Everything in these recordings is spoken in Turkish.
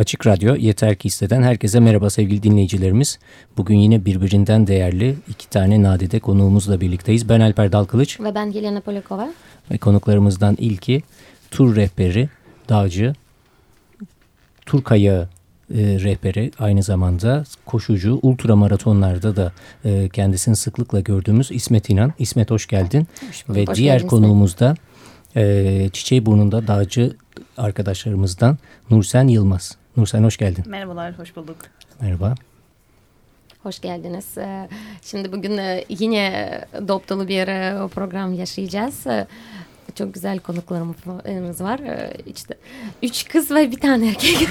Açık Radyo Yeter Ki İsteden herkese merhaba sevgili dinleyicilerimiz. Bugün yine birbirinden değerli iki tane nadide konuğumuzla birlikteyiz. Ben Alper Dalkılıç. Ve ben Gelena Polikova. Ve konuklarımızdan ilki tur rehberi, dağcı, tur kayağı e, rehberi aynı zamanda koşucu ultra maratonlarda da e, kendisini sıklıkla gördüğümüz İsmet İnan. İsmet hoş geldin. Hoş Ve hoş diğer konuğumuz da e, Çiçeği dağcı arkadaşlarımızdan Nursen Yılmaz. Nursen hoş geldin. Merhabalar, hoş bulduk. Merhaba. Hoş geldiniz. Ee, şimdi bugün e, yine dop dolu bir e, program yaşayacağız. Çok güzel konuklarımız var. Ee, işte üç kız ve bir tane erkek.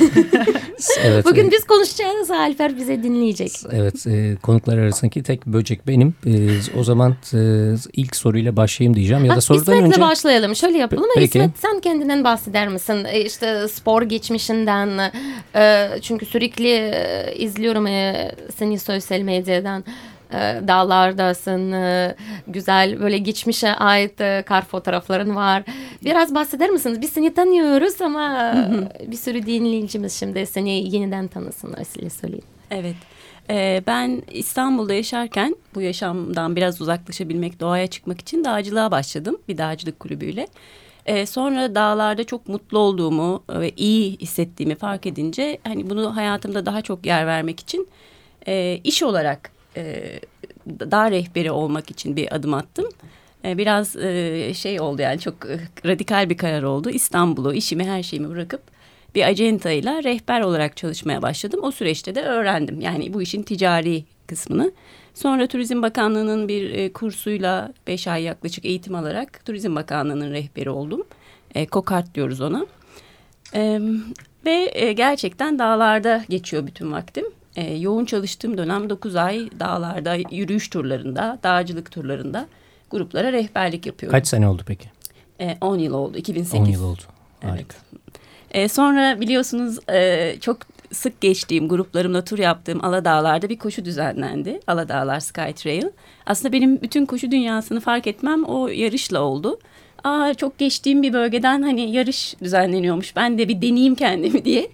evet, Bugün evet. biz konuşacağız. Alper bize dinleyecek. Evet. E, konuklar arasındaki tek böcek benim. E, o zaman e, ilk soruyla başlayayım diyeceğim. Ya da sorudan İsmet'le önce... başlayalım. Şöyle yapalım. Peki. İsmet sen kendinden bahseder misin? E, işte spor geçmişinden. E, çünkü sürekli e, izliyorum e, seni sosyal medyadan. E, dağlardasın, e, güzel böyle geçmişe ait e, kar fotoğrafların var. Biraz bahseder misiniz? Biz seni tanıyoruz ama bir sürü dinleyicimiz şimdi seni yeniden tanısın öyle söyleyeyim. Evet. Ben İstanbul'da yaşarken bu yaşamdan biraz uzaklaşabilmek, doğaya çıkmak için dağcılığa başladım bir dağcılık kulübüyle. sonra dağlarda çok mutlu olduğumu ve iyi hissettiğimi fark edince hani bunu hayatımda daha çok yer vermek için iş olarak e, dağ rehberi olmak için bir adım attım. E, biraz e, şey oldu yani çok e, radikal bir karar oldu. İstanbul'u, işimi, her şeyimi bırakıp bir acentayla rehber olarak çalışmaya başladım. O süreçte de öğrendim. Yani bu işin ticari kısmını. Sonra Turizm Bakanlığı'nın bir e, kursuyla beş ay yaklaşık eğitim alarak Turizm Bakanlığı'nın rehberi oldum. E, Kokart diyoruz ona. E, ve e, gerçekten dağlarda geçiyor bütün vaktim e, yoğun çalıştığım dönem 9 ay dağlarda, yürüyüş turlarında, dağcılık turlarında gruplara rehberlik yapıyorum. Kaç sene oldu peki? 10 e, yıl oldu, 2008. 10 yıl oldu, harika. Evet. E, sonra biliyorsunuz e, çok sık geçtiğim gruplarımla tur yaptığım Aladağlar'da bir koşu düzenlendi. Aladağlar Sky Trail. Aslında benim bütün koşu dünyasını fark etmem o yarışla oldu. Aa çok geçtiğim bir bölgeden hani yarış düzenleniyormuş. Ben de bir deneyeyim kendimi diye.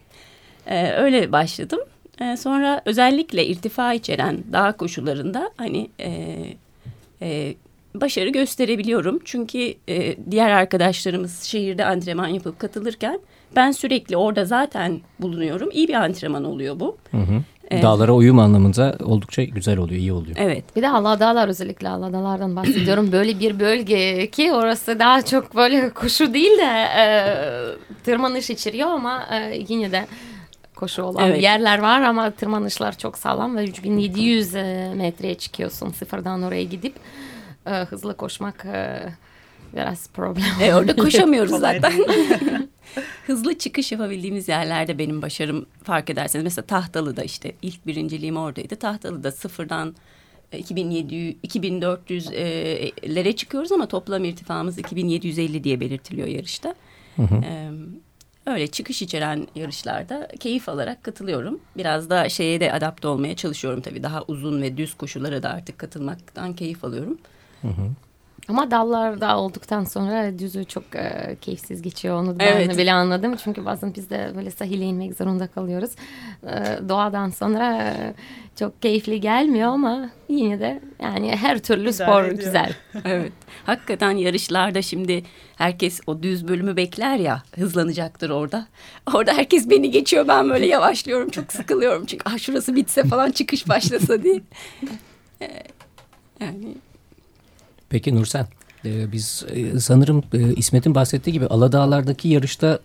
Ee, öyle başladım. E, sonra özellikle irtifa içeren dağ koşularında hani e, e, başarı gösterebiliyorum. Çünkü e, diğer arkadaşlarımız şehirde antrenman yapıp katılırken ben sürekli orada zaten bulunuyorum. İyi bir antrenman oluyor bu. Hı hı. Evet. Dağlara uyum anlamında oldukça güzel oluyor, iyi oluyor. Evet. Bir de Aladağlar özellikle Aladağlardan bahsediyorum. böyle bir bölge ki orası daha çok böyle koşu değil de e, tırmanış içeriyor ama e, yine de koşu olan evet. yerler var ama tırmanışlar çok sağlam ve 3700 e, metreye çıkıyorsun sıfırdan oraya gidip e, hızlı koşmak e, biraz problem. E, orada koşamıyoruz zaten. hızlı çıkış yapabildiğimiz yerlerde benim başarım fark ederseniz mesela Tahtalı'da işte ilk birinciliğim oradaydı. Tahtalı'da sıfırdan 2700 2400'lere çıkıyoruz ama toplam irtifamız 2750 diye belirtiliyor yarışta. Hı hı. E, öyle çıkış içeren yarışlarda keyif alarak katılıyorum. Biraz da şeye de adapte olmaya çalışıyorum tabii. Daha uzun ve düz koşulara da artık katılmaktan keyif alıyorum. Hı hı. Ama dallarda olduktan sonra düzü çok e, keyifsiz geçiyor. Onu evet. ben bile anladım. Çünkü bazen biz de böyle sahile inmek zorunda kalıyoruz. E, doğadan sonra e, çok keyifli gelmiyor ama yine de yani her türlü güzel spor ediyor. güzel. evet. Hakikaten yarışlarda şimdi herkes o düz bölümü bekler ya hızlanacaktır orada. Orada herkes beni geçiyor ben böyle yavaşlıyorum çok sıkılıyorum çünkü ah şurası bitse falan çıkış başlasa diye. E, yani Peki Nursen, e, biz e, sanırım e, İsmet'in bahsettiği gibi Aladağlar'daki yarışta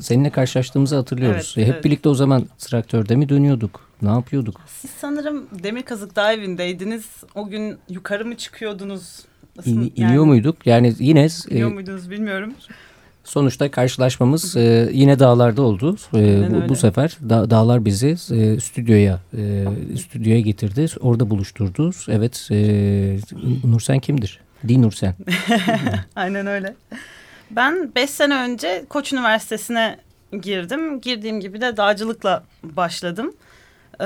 seninle karşılaştığımızı hatırlıyoruz. Evet, Hep evet. birlikte o zaman traktörde mi dönüyorduk? Ne yapıyorduk? Siz sanırım Demir Kazık Dağ evindeydiniz. O gün yukarı mı çıkıyordunuz? Nasıl, İn, yani, iniyor muyduk? Yani yine... İniyor muydunuz bilmiyorum. Sonuçta karşılaşmamız e, yine dağlarda oldu. E, bu, bu sefer da, dağlar bizi e, stüdyoya e, stüdyoya getirdi. Orada buluşturdu. Evet, e, Nursen kimdir? Di Nursen. Aynen öyle. Ben beş sene önce Koç Üniversitesi'ne girdim. Girdiğim gibi de dağcılıkla başladım. Ee,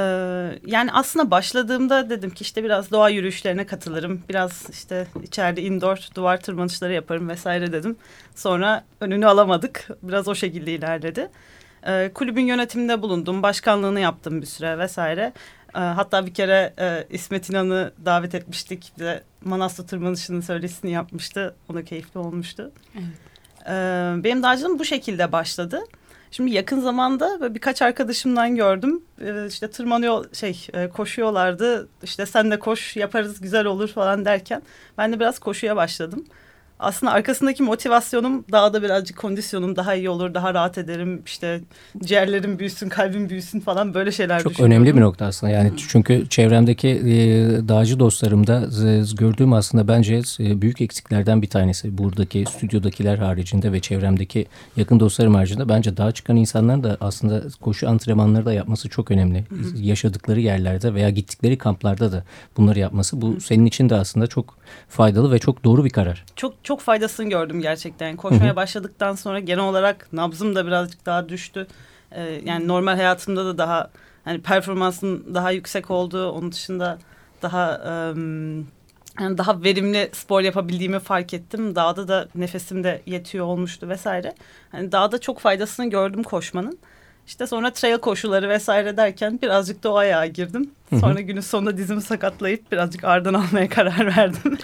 yani aslında başladığımda dedim ki işte biraz doğa yürüyüşlerine katılırım. Biraz işte içeride indoor duvar tırmanışları yaparım vesaire dedim. Sonra önünü alamadık. Biraz o şekilde ilerledi. E, kulübün yönetiminde bulundum. Başkanlığını yaptım bir süre vesaire. E, hatta bir kere e, İsmet İnan'ı davet etmiştik. Bir de Manastır tırmanışının söyleşisini yapmıştı. O da keyifli olmuştu. Evet. E, benim dağcılığım bu şekilde başladı. Şimdi yakın zamanda böyle birkaç arkadaşımdan gördüm. Ee, işte tırmanıyor şey e, koşuyorlardı. İşte sen de koş yaparız güzel olur falan derken ben de biraz koşuya başladım aslında arkasındaki motivasyonum daha da birazcık kondisyonum daha iyi olur, daha rahat ederim. İşte ciğerlerim büyüsün, kalbim büyüsün falan böyle şeyler Çok önemli bir nokta aslında. Yani çünkü çevremdeki e, dağcı dostlarımda e, gördüğüm aslında bence e, büyük eksiklerden bir tanesi. Buradaki stüdyodakiler haricinde ve çevremdeki yakın dostlarım haricinde bence dağa çıkan insanların da aslında koşu antrenmanları da yapması çok önemli. Hı hı. Yaşadıkları yerlerde veya gittikleri kamplarda da bunları yapması bu hı. senin için de aslında çok faydalı ve çok doğru bir karar. Çok çok faydasını gördüm gerçekten. Koşmaya Hı -hı. başladıktan sonra genel olarak nabzım da birazcık daha düştü. Ee, yani normal hayatımda da daha hani performansın daha yüksek olduğu, onun dışında daha um, yani daha verimli spor yapabildiğimi fark ettim. Dağda da nefesim de yetiyor olmuştu vesaire. Hani dağda çok faydasını gördüm koşmanın. İşte sonra trail koşuları vesaire derken birazcık da o ayağa girdim. Sonra günün sonunda dizimi sakatlayıp birazcık ardından almaya karar verdim.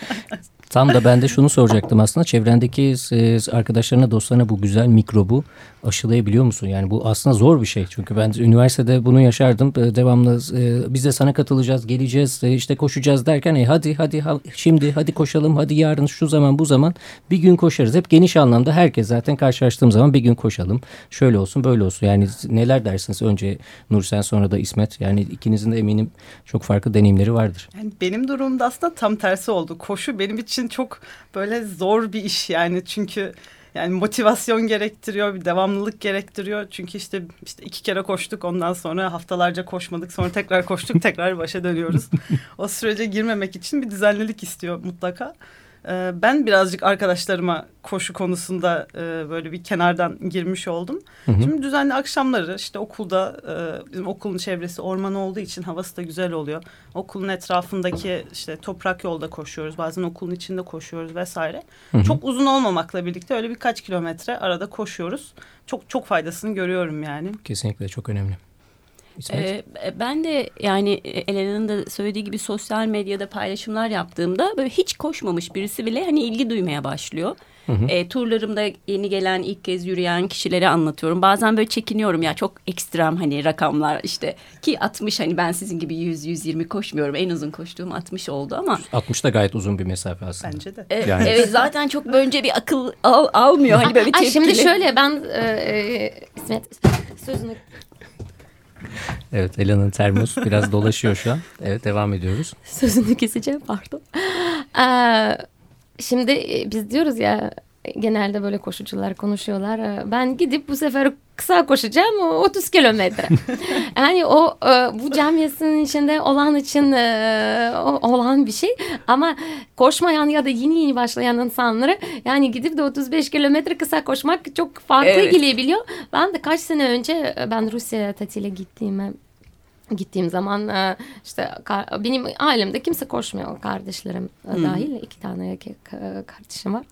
Tam da ben de şunu soracaktım aslında. Çevrendeki e, arkadaşlarına, dostlarına bu güzel mikrobu aşılayabiliyor musun? Yani bu aslında zor bir şey. Çünkü ben üniversitede bunu yaşardım. E, devamlı e, biz de sana katılacağız, geleceğiz, işte koşacağız derken e, hadi hadi şimdi hadi koşalım, hadi yarın şu zaman bu zaman bir gün koşarız. Hep geniş anlamda herkes zaten karşılaştığım zaman bir gün koşalım. Şöyle olsun, böyle olsun. Yani neler dersiniz? Önce Nursen sonra da İsmet. Yani ikinizin de eminim çok farklı deneyimleri vardır. Yani benim durumda aslında tam tersi oldu. Koşu benim için çok böyle zor bir iş yani çünkü yani motivasyon gerektiriyor, bir devamlılık gerektiriyor. Çünkü işte işte iki kere koştuk ondan sonra haftalarca koşmadık. Sonra tekrar koştuk, tekrar başa dönüyoruz. o sürece girmemek için bir düzenlilik istiyor mutlaka. Ee, ben birazcık arkadaşlarıma koşu konusunda e, böyle bir kenardan girmiş oldum. Hı hı. Şimdi düzenli akşamları işte okulda e, bizim okulun çevresi orman olduğu için havası da güzel oluyor. Okulun etrafındaki işte toprak yolda koşuyoruz. Bazen okulun içinde koşuyoruz vesaire. Hı hı. Çok uzun olmamakla birlikte öyle birkaç kilometre arada koşuyoruz. Çok çok faydasını görüyorum yani. Kesinlikle çok önemli. Ee, ben de yani Elena'nın da söylediği gibi sosyal medyada paylaşımlar yaptığımda böyle hiç koşmamış birisi bile hani ilgi duymaya başlıyor. Hı hı. E, turlarımda yeni gelen ilk kez yürüyen kişilere anlatıyorum. Bazen böyle çekiniyorum ya çok ekstrem hani rakamlar işte ki 60 hani ben sizin gibi 100 120 koşmuyorum. En uzun koştuğum 60 oldu ama 60 da gayet uzun bir mesafe aslında. Bence de. E, yani. Evet zaten çok önce bir akıl al, almıyor hani böyle bir tepkili. Şimdi şöyle ben e, e, İsmet sözünü Evet Ela'nın termos biraz dolaşıyor şu an. Evet devam ediyoruz. Sözünü keseceğim pardon. Ee, şimdi biz diyoruz ya genelde böyle koşucular konuşuyorlar. Ee, ben gidip bu sefer kısa koşacağım 30 kilometre. yani o e, bu camiasının içinde olan için e, olan bir şey ama koşmayan ya da yeni yeni başlayan insanları yani gidip de 35 kilometre kısa koşmak çok farklı evet. gelebiliyor. Ben de kaç sene önce e, ben Rusya'ya tatile gittiğime gittiğim zaman işte benim ailemde kimse koşmuyor kardeşlerim hmm. dahil iki tane kardeşim var.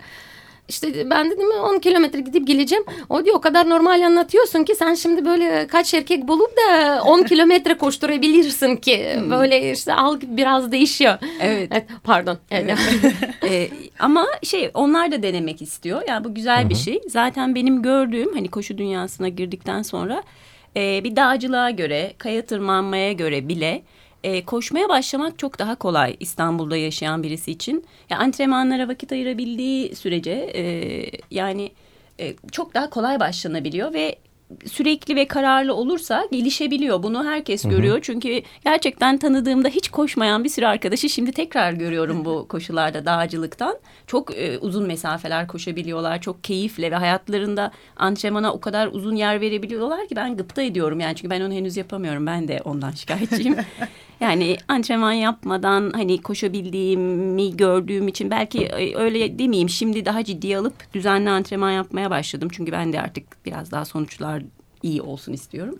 İşte ben dedim 10 kilometre gidip geleceğim. O diyor o kadar normal anlatıyorsun ki sen şimdi böyle kaç erkek bulup da 10 kilometre koşturabilirsin ki. Hmm. Böyle işte algı biraz değişiyor. Evet. evet pardon. Evet. ee, ama şey onlar da denemek istiyor. Yani bu güzel Hı-hı. bir şey. Zaten benim gördüğüm hani koşu dünyasına girdikten sonra e, bir dağcılığa göre, kaya tırmanmaya göre bile e, koşmaya başlamak çok daha kolay İstanbul'da yaşayan birisi için. Ya antrenmanlara vakit ayırabildiği sürece e, yani e, çok daha kolay başlanabiliyor ve sürekli ve kararlı olursa gelişebiliyor. Bunu herkes Hı -hı. görüyor. Çünkü gerçekten tanıdığımda hiç koşmayan bir sürü arkadaşı şimdi tekrar görüyorum bu koşularda dağcılıktan. Çok e, uzun mesafeler koşabiliyorlar. Çok keyifle ve hayatlarında antrenmana o kadar uzun yer verebiliyorlar ki ben gıpta ediyorum. Yani çünkü ben onu henüz yapamıyorum. Ben de ondan şikayetçiyim. yani antrenman yapmadan hani koşabildiğimi gördüğüm için belki e, öyle demeyeyim. Şimdi daha ciddiye alıp düzenli antrenman yapmaya başladım. Çünkü ben de artık biraz daha sonuçlar iyi olsun istiyorum.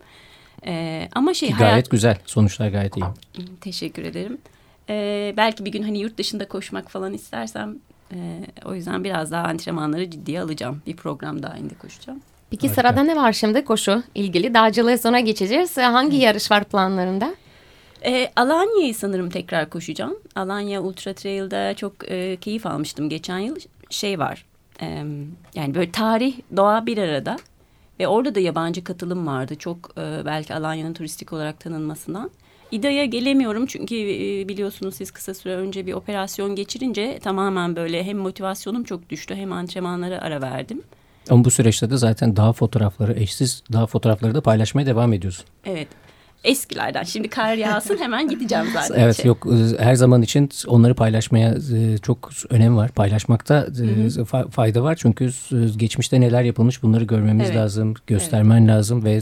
Ee, ama şey gayet hayat... güzel sonuçlar gayet iyi. Teşekkür ederim. Ee, belki bir gün hani yurt dışında koşmak falan istersem e, o yüzden biraz daha antrenmanları ciddiye alacağım. Bir program dahilinde koşacağım. Peki Harika. sırada ne var şimdi koşu ilgili? Dağcılığa sonra geçeceğiz. Hangi yarış var planlarında? E, Alanya'yı sanırım tekrar koşacağım. Alanya Ultra Trail'da çok e, keyif almıştım geçen yıl. Şey var, e, yani böyle tarih, doğa bir arada. Ve orada da yabancı katılım vardı. Çok e, belki Alanya'nın turistik olarak tanınmasından. İDA'ya gelemiyorum çünkü e, biliyorsunuz siz kısa süre önce bir operasyon geçirince tamamen böyle hem motivasyonum çok düştü hem antrenmanlara ara verdim. Ama bu süreçte de zaten daha fotoğrafları, eşsiz daha fotoğrafları da paylaşmaya devam ediyorsun. Evet. Eskilerden. Şimdi kar yağsın hemen gideceğim zaten. evet yok e, her zaman için onları paylaşmaya e, çok önem var. Paylaşmakta e, fayda var. Çünkü geçmişte neler yapılmış bunları görmemiz evet. lazım. Göstermen evet. lazım ve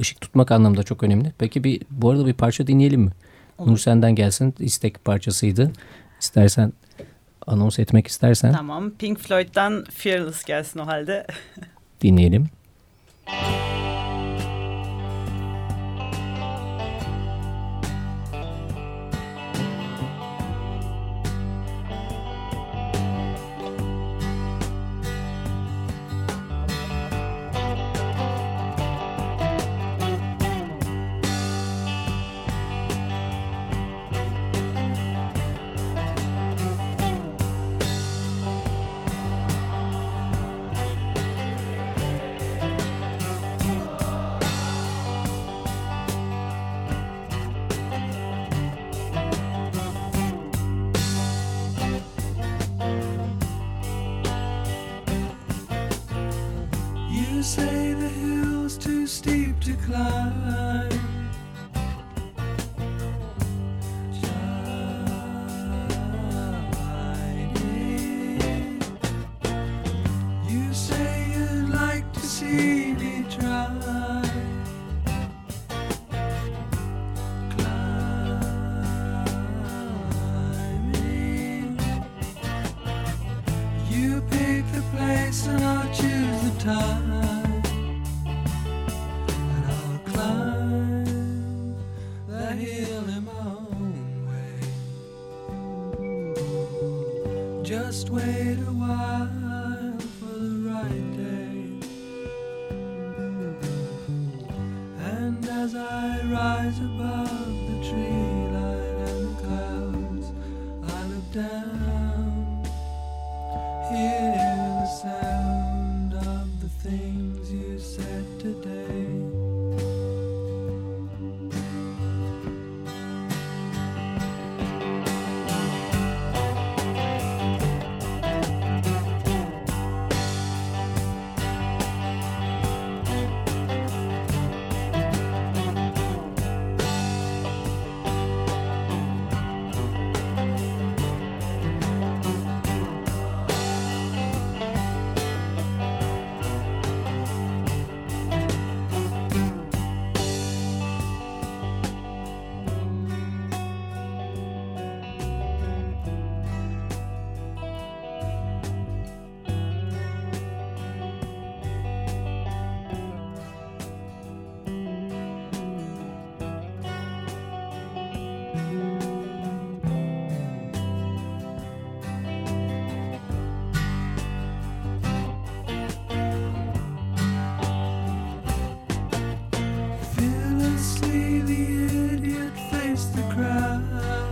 ışık tutmak anlamda çok önemli. Peki bir bu arada bir parça dinleyelim mi? Olur. Nur senden gelsin. istek parçasıydı. İstersen anons etmek istersen. Tamam. Pink Floyd'dan Fearless gelsin o halde. Dinleyelim. a place and I'll choose the time. cry.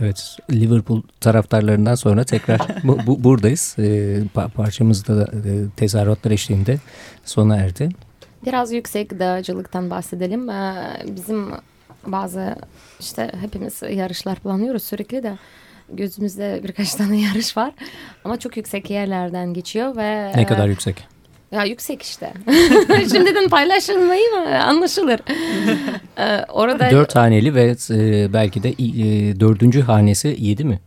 Evet, Liverpool taraftarlarından sonra tekrar bu, bu, buradayız. E, parçamız da e, tezahüratlar eşliğinde sona erdi. Biraz yüksek dağcılıktan bahsedelim. Ee, bizim bazı işte hepimiz yarışlar planlıyoruz sürekli de gözümüzde birkaç tane yarış var. Ama çok yüksek yerlerden geçiyor ve... Ne kadar yüksek? Ya yüksek işte. Şimdiden paylaşılmayı mı anlaşılır. ee, orada dört haneli ve e, belki de e, dördüncü hanesi yedi mi?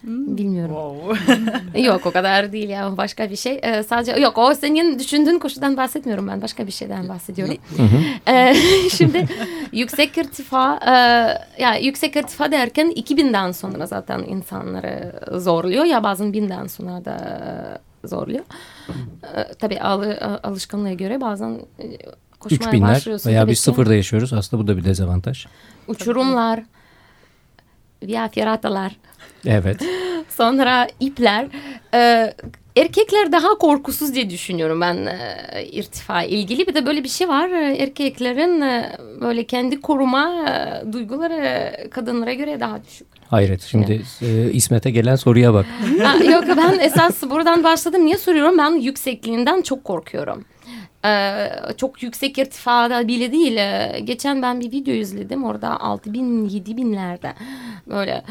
Hmm. Bilmiyorum. Wow. yok o kadar değil ya başka bir şey. Ee, sadece yok o senin düşündüğün koşudan bahsetmiyorum ben başka bir şeyden bahsediyorum. ee, şimdi yüksek irtifa e, ya yüksek irtifa derken 2000'den sonra zaten insanları zorluyor ya bazen binden sonra da zorluyor. Ee, tabii al, alışkanlığa göre bazen e, koşmaya 3000'ler başlıyorsun. Veya biz sıfırda yaşıyoruz aslında bu da bir dezavantaj. Uçurumlar, via feratalar. Evet. Sonra ipler. Ee, erkekler daha korkusuz diye düşünüyorum ben e, irtifa ilgili. Bir de böyle bir şey var. Erkeklerin e, böyle kendi koruma e, duyguları kadınlara göre daha düşük. Hayret şimdi e, İsmet'e gelen soruya bak. ha, yok ben esas buradan başladım. Niye soruyorum? Ben yüksekliğinden çok korkuyorum. Ee, çok yüksek irtifada bile değil. Ee, geçen ben bir video izledim. Orada 6000 7000'lerde böyle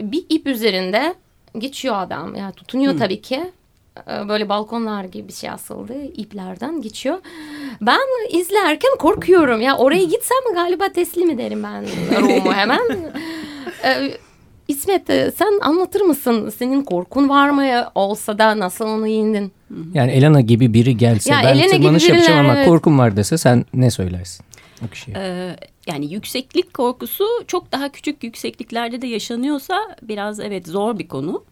bir ip üzerinde geçiyor adam. Yani tutunuyor hmm. tabii ki. Ee, böyle balkonlar gibi bir şey asıldı. iplerden geçiyor. Ben izlerken korkuyorum. Ya oraya gitsem galiba teslim ederim ben Rumu hemen. Ee, İsmet e, sen anlatır mısın? Senin korkun var mı olsa da nasıl onu yendin? Yani Elena gibi biri gelse ya ben Elena tırmanış yapacağım ama evet. korkum var dese sen ne söylersin? O kişiye. Ee, yani yükseklik korkusu çok daha küçük yüksekliklerde de yaşanıyorsa biraz evet zor bir konu.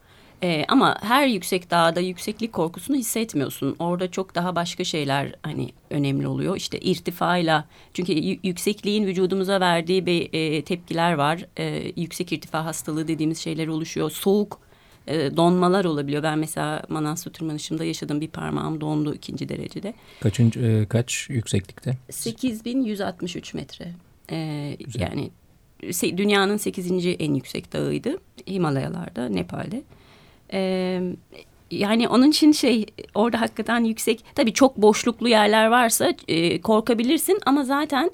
Ee, ama her yüksek dağda yükseklik korkusunu hissetmiyorsun. Orada çok daha başka şeyler hani önemli oluyor. İşte irtifayla çünkü yüksekliğin vücudumuza verdiği bir e, tepkiler var. E, yüksek irtifa hastalığı dediğimiz şeyler oluşuyor. Soğuk e, donmalar olabiliyor. Ben mesela Manastır tırmanışımda yaşadım bir parmağım dondu ikinci derecede. Kaçıncı e, kaç yükseklikte? 8163 metre. E, yani dünyanın 8. en yüksek dağıydı. Himalayalarda, Nepal'de. Ee, yani onun için şey orada hakikaten yüksek tabii çok boşluklu yerler varsa e, korkabilirsin ama zaten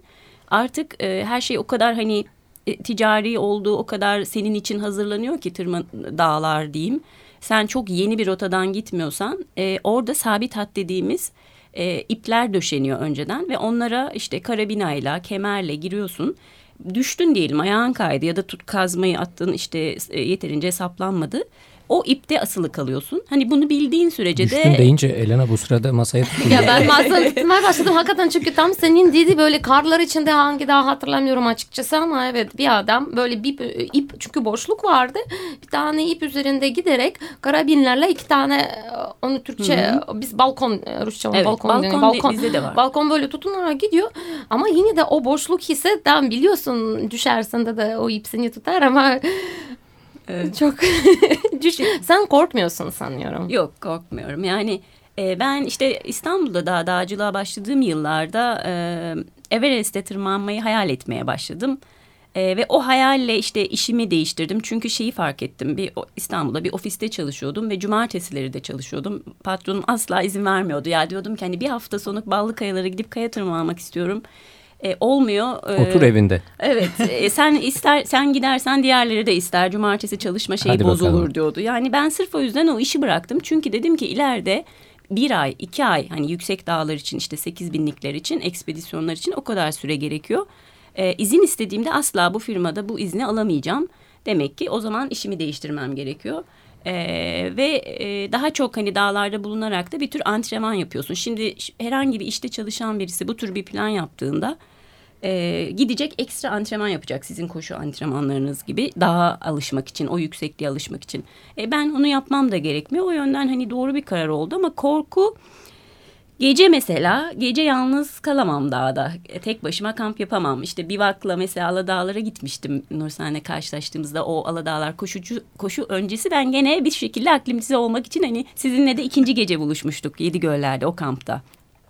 artık e, her şey o kadar hani e, ticari olduğu o kadar senin için hazırlanıyor ki tırman dağlar diyeyim. Sen çok yeni bir rotadan gitmiyorsan e, orada sabit hat dediğimiz e, ipler döşeniyor önceden ve onlara işte karabinayla kemerle giriyorsun. Düştün diyelim ayağın kaydı ya da tut kazmayı attın işte e, yeterince saplanmadı o ipte asılı kalıyorsun. Hani bunu bildiğin sürece Düştün de... Düştün deyince Elena bu sırada masaya tutuyor. ya ben masaya tutmaya başladım hakikaten çünkü tam senin dedi böyle karlar içinde hangi daha hatırlamıyorum açıkçası ama evet bir adam böyle bir ip çünkü boşluk vardı. Bir tane ip üzerinde giderek karabinlerle iki tane onu Türkçe Hı-hı. biz balkon Rusça evet, balkon balkon, balkon bizde de var. Balkon böyle tutunarak gidiyor ama yine de o boşluk hisse tam biliyorsun düşersin de de o ip seni tutar ama Evet. Çok. Sen korkmuyorsun sanıyorum. Yok korkmuyorum. Yani e, ben işte İstanbul'da daha dağcılığa başladığım yıllarda e, Everest'e tırmanmayı hayal etmeye başladım. E, ve o hayalle işte işimi değiştirdim. Çünkü şeyi fark ettim. Bir İstanbul'da bir ofiste çalışıyordum ve cumartesileri de çalışıyordum. Patronum asla izin vermiyordu. Ya diyordum ki hani bir hafta sonu Ballı Kayalara gidip kaya tırmanmak istiyorum e, olmuyor. E, Otur evinde. Evet. e, sen ister sen gidersen diğerleri de ister. Cumartesi çalışma şeyi Hadi bozulur bakalım. diyordu. Yani ben sırf o yüzden o işi bıraktım. Çünkü dedim ki ileride bir ay, iki ay hani yüksek dağlar için işte sekiz binlikler için, ekspedisyonlar için o kadar süre gerekiyor. E, izin istediğimde asla bu firmada bu izni alamayacağım. Demek ki o zaman işimi değiştirmem gerekiyor. Ee, ve e, daha çok hani dağlarda bulunarak da bir tür antrenman yapıyorsun. Şimdi herhangi bir işte çalışan birisi bu tür bir plan yaptığında e, gidecek ekstra antrenman yapacak sizin koşu antrenmanlarınız gibi daha alışmak için o yüksekliğe alışmak için. E, ben onu yapmam da gerekmiyor. O yönden hani doğru bir karar oldu ama korku Gece mesela gece yalnız kalamam dağda. E, tek başıma kamp yapamam. İşte Bivak'la mesela Aladağlar'a gitmiştim. Nursen'le karşılaştığımızda o Aladağlar koşucu, koşu öncesi ben gene bir şekilde aklimatize olmak için hani sizinle de ikinci gece buluşmuştuk Yedi Göller'de o kampta.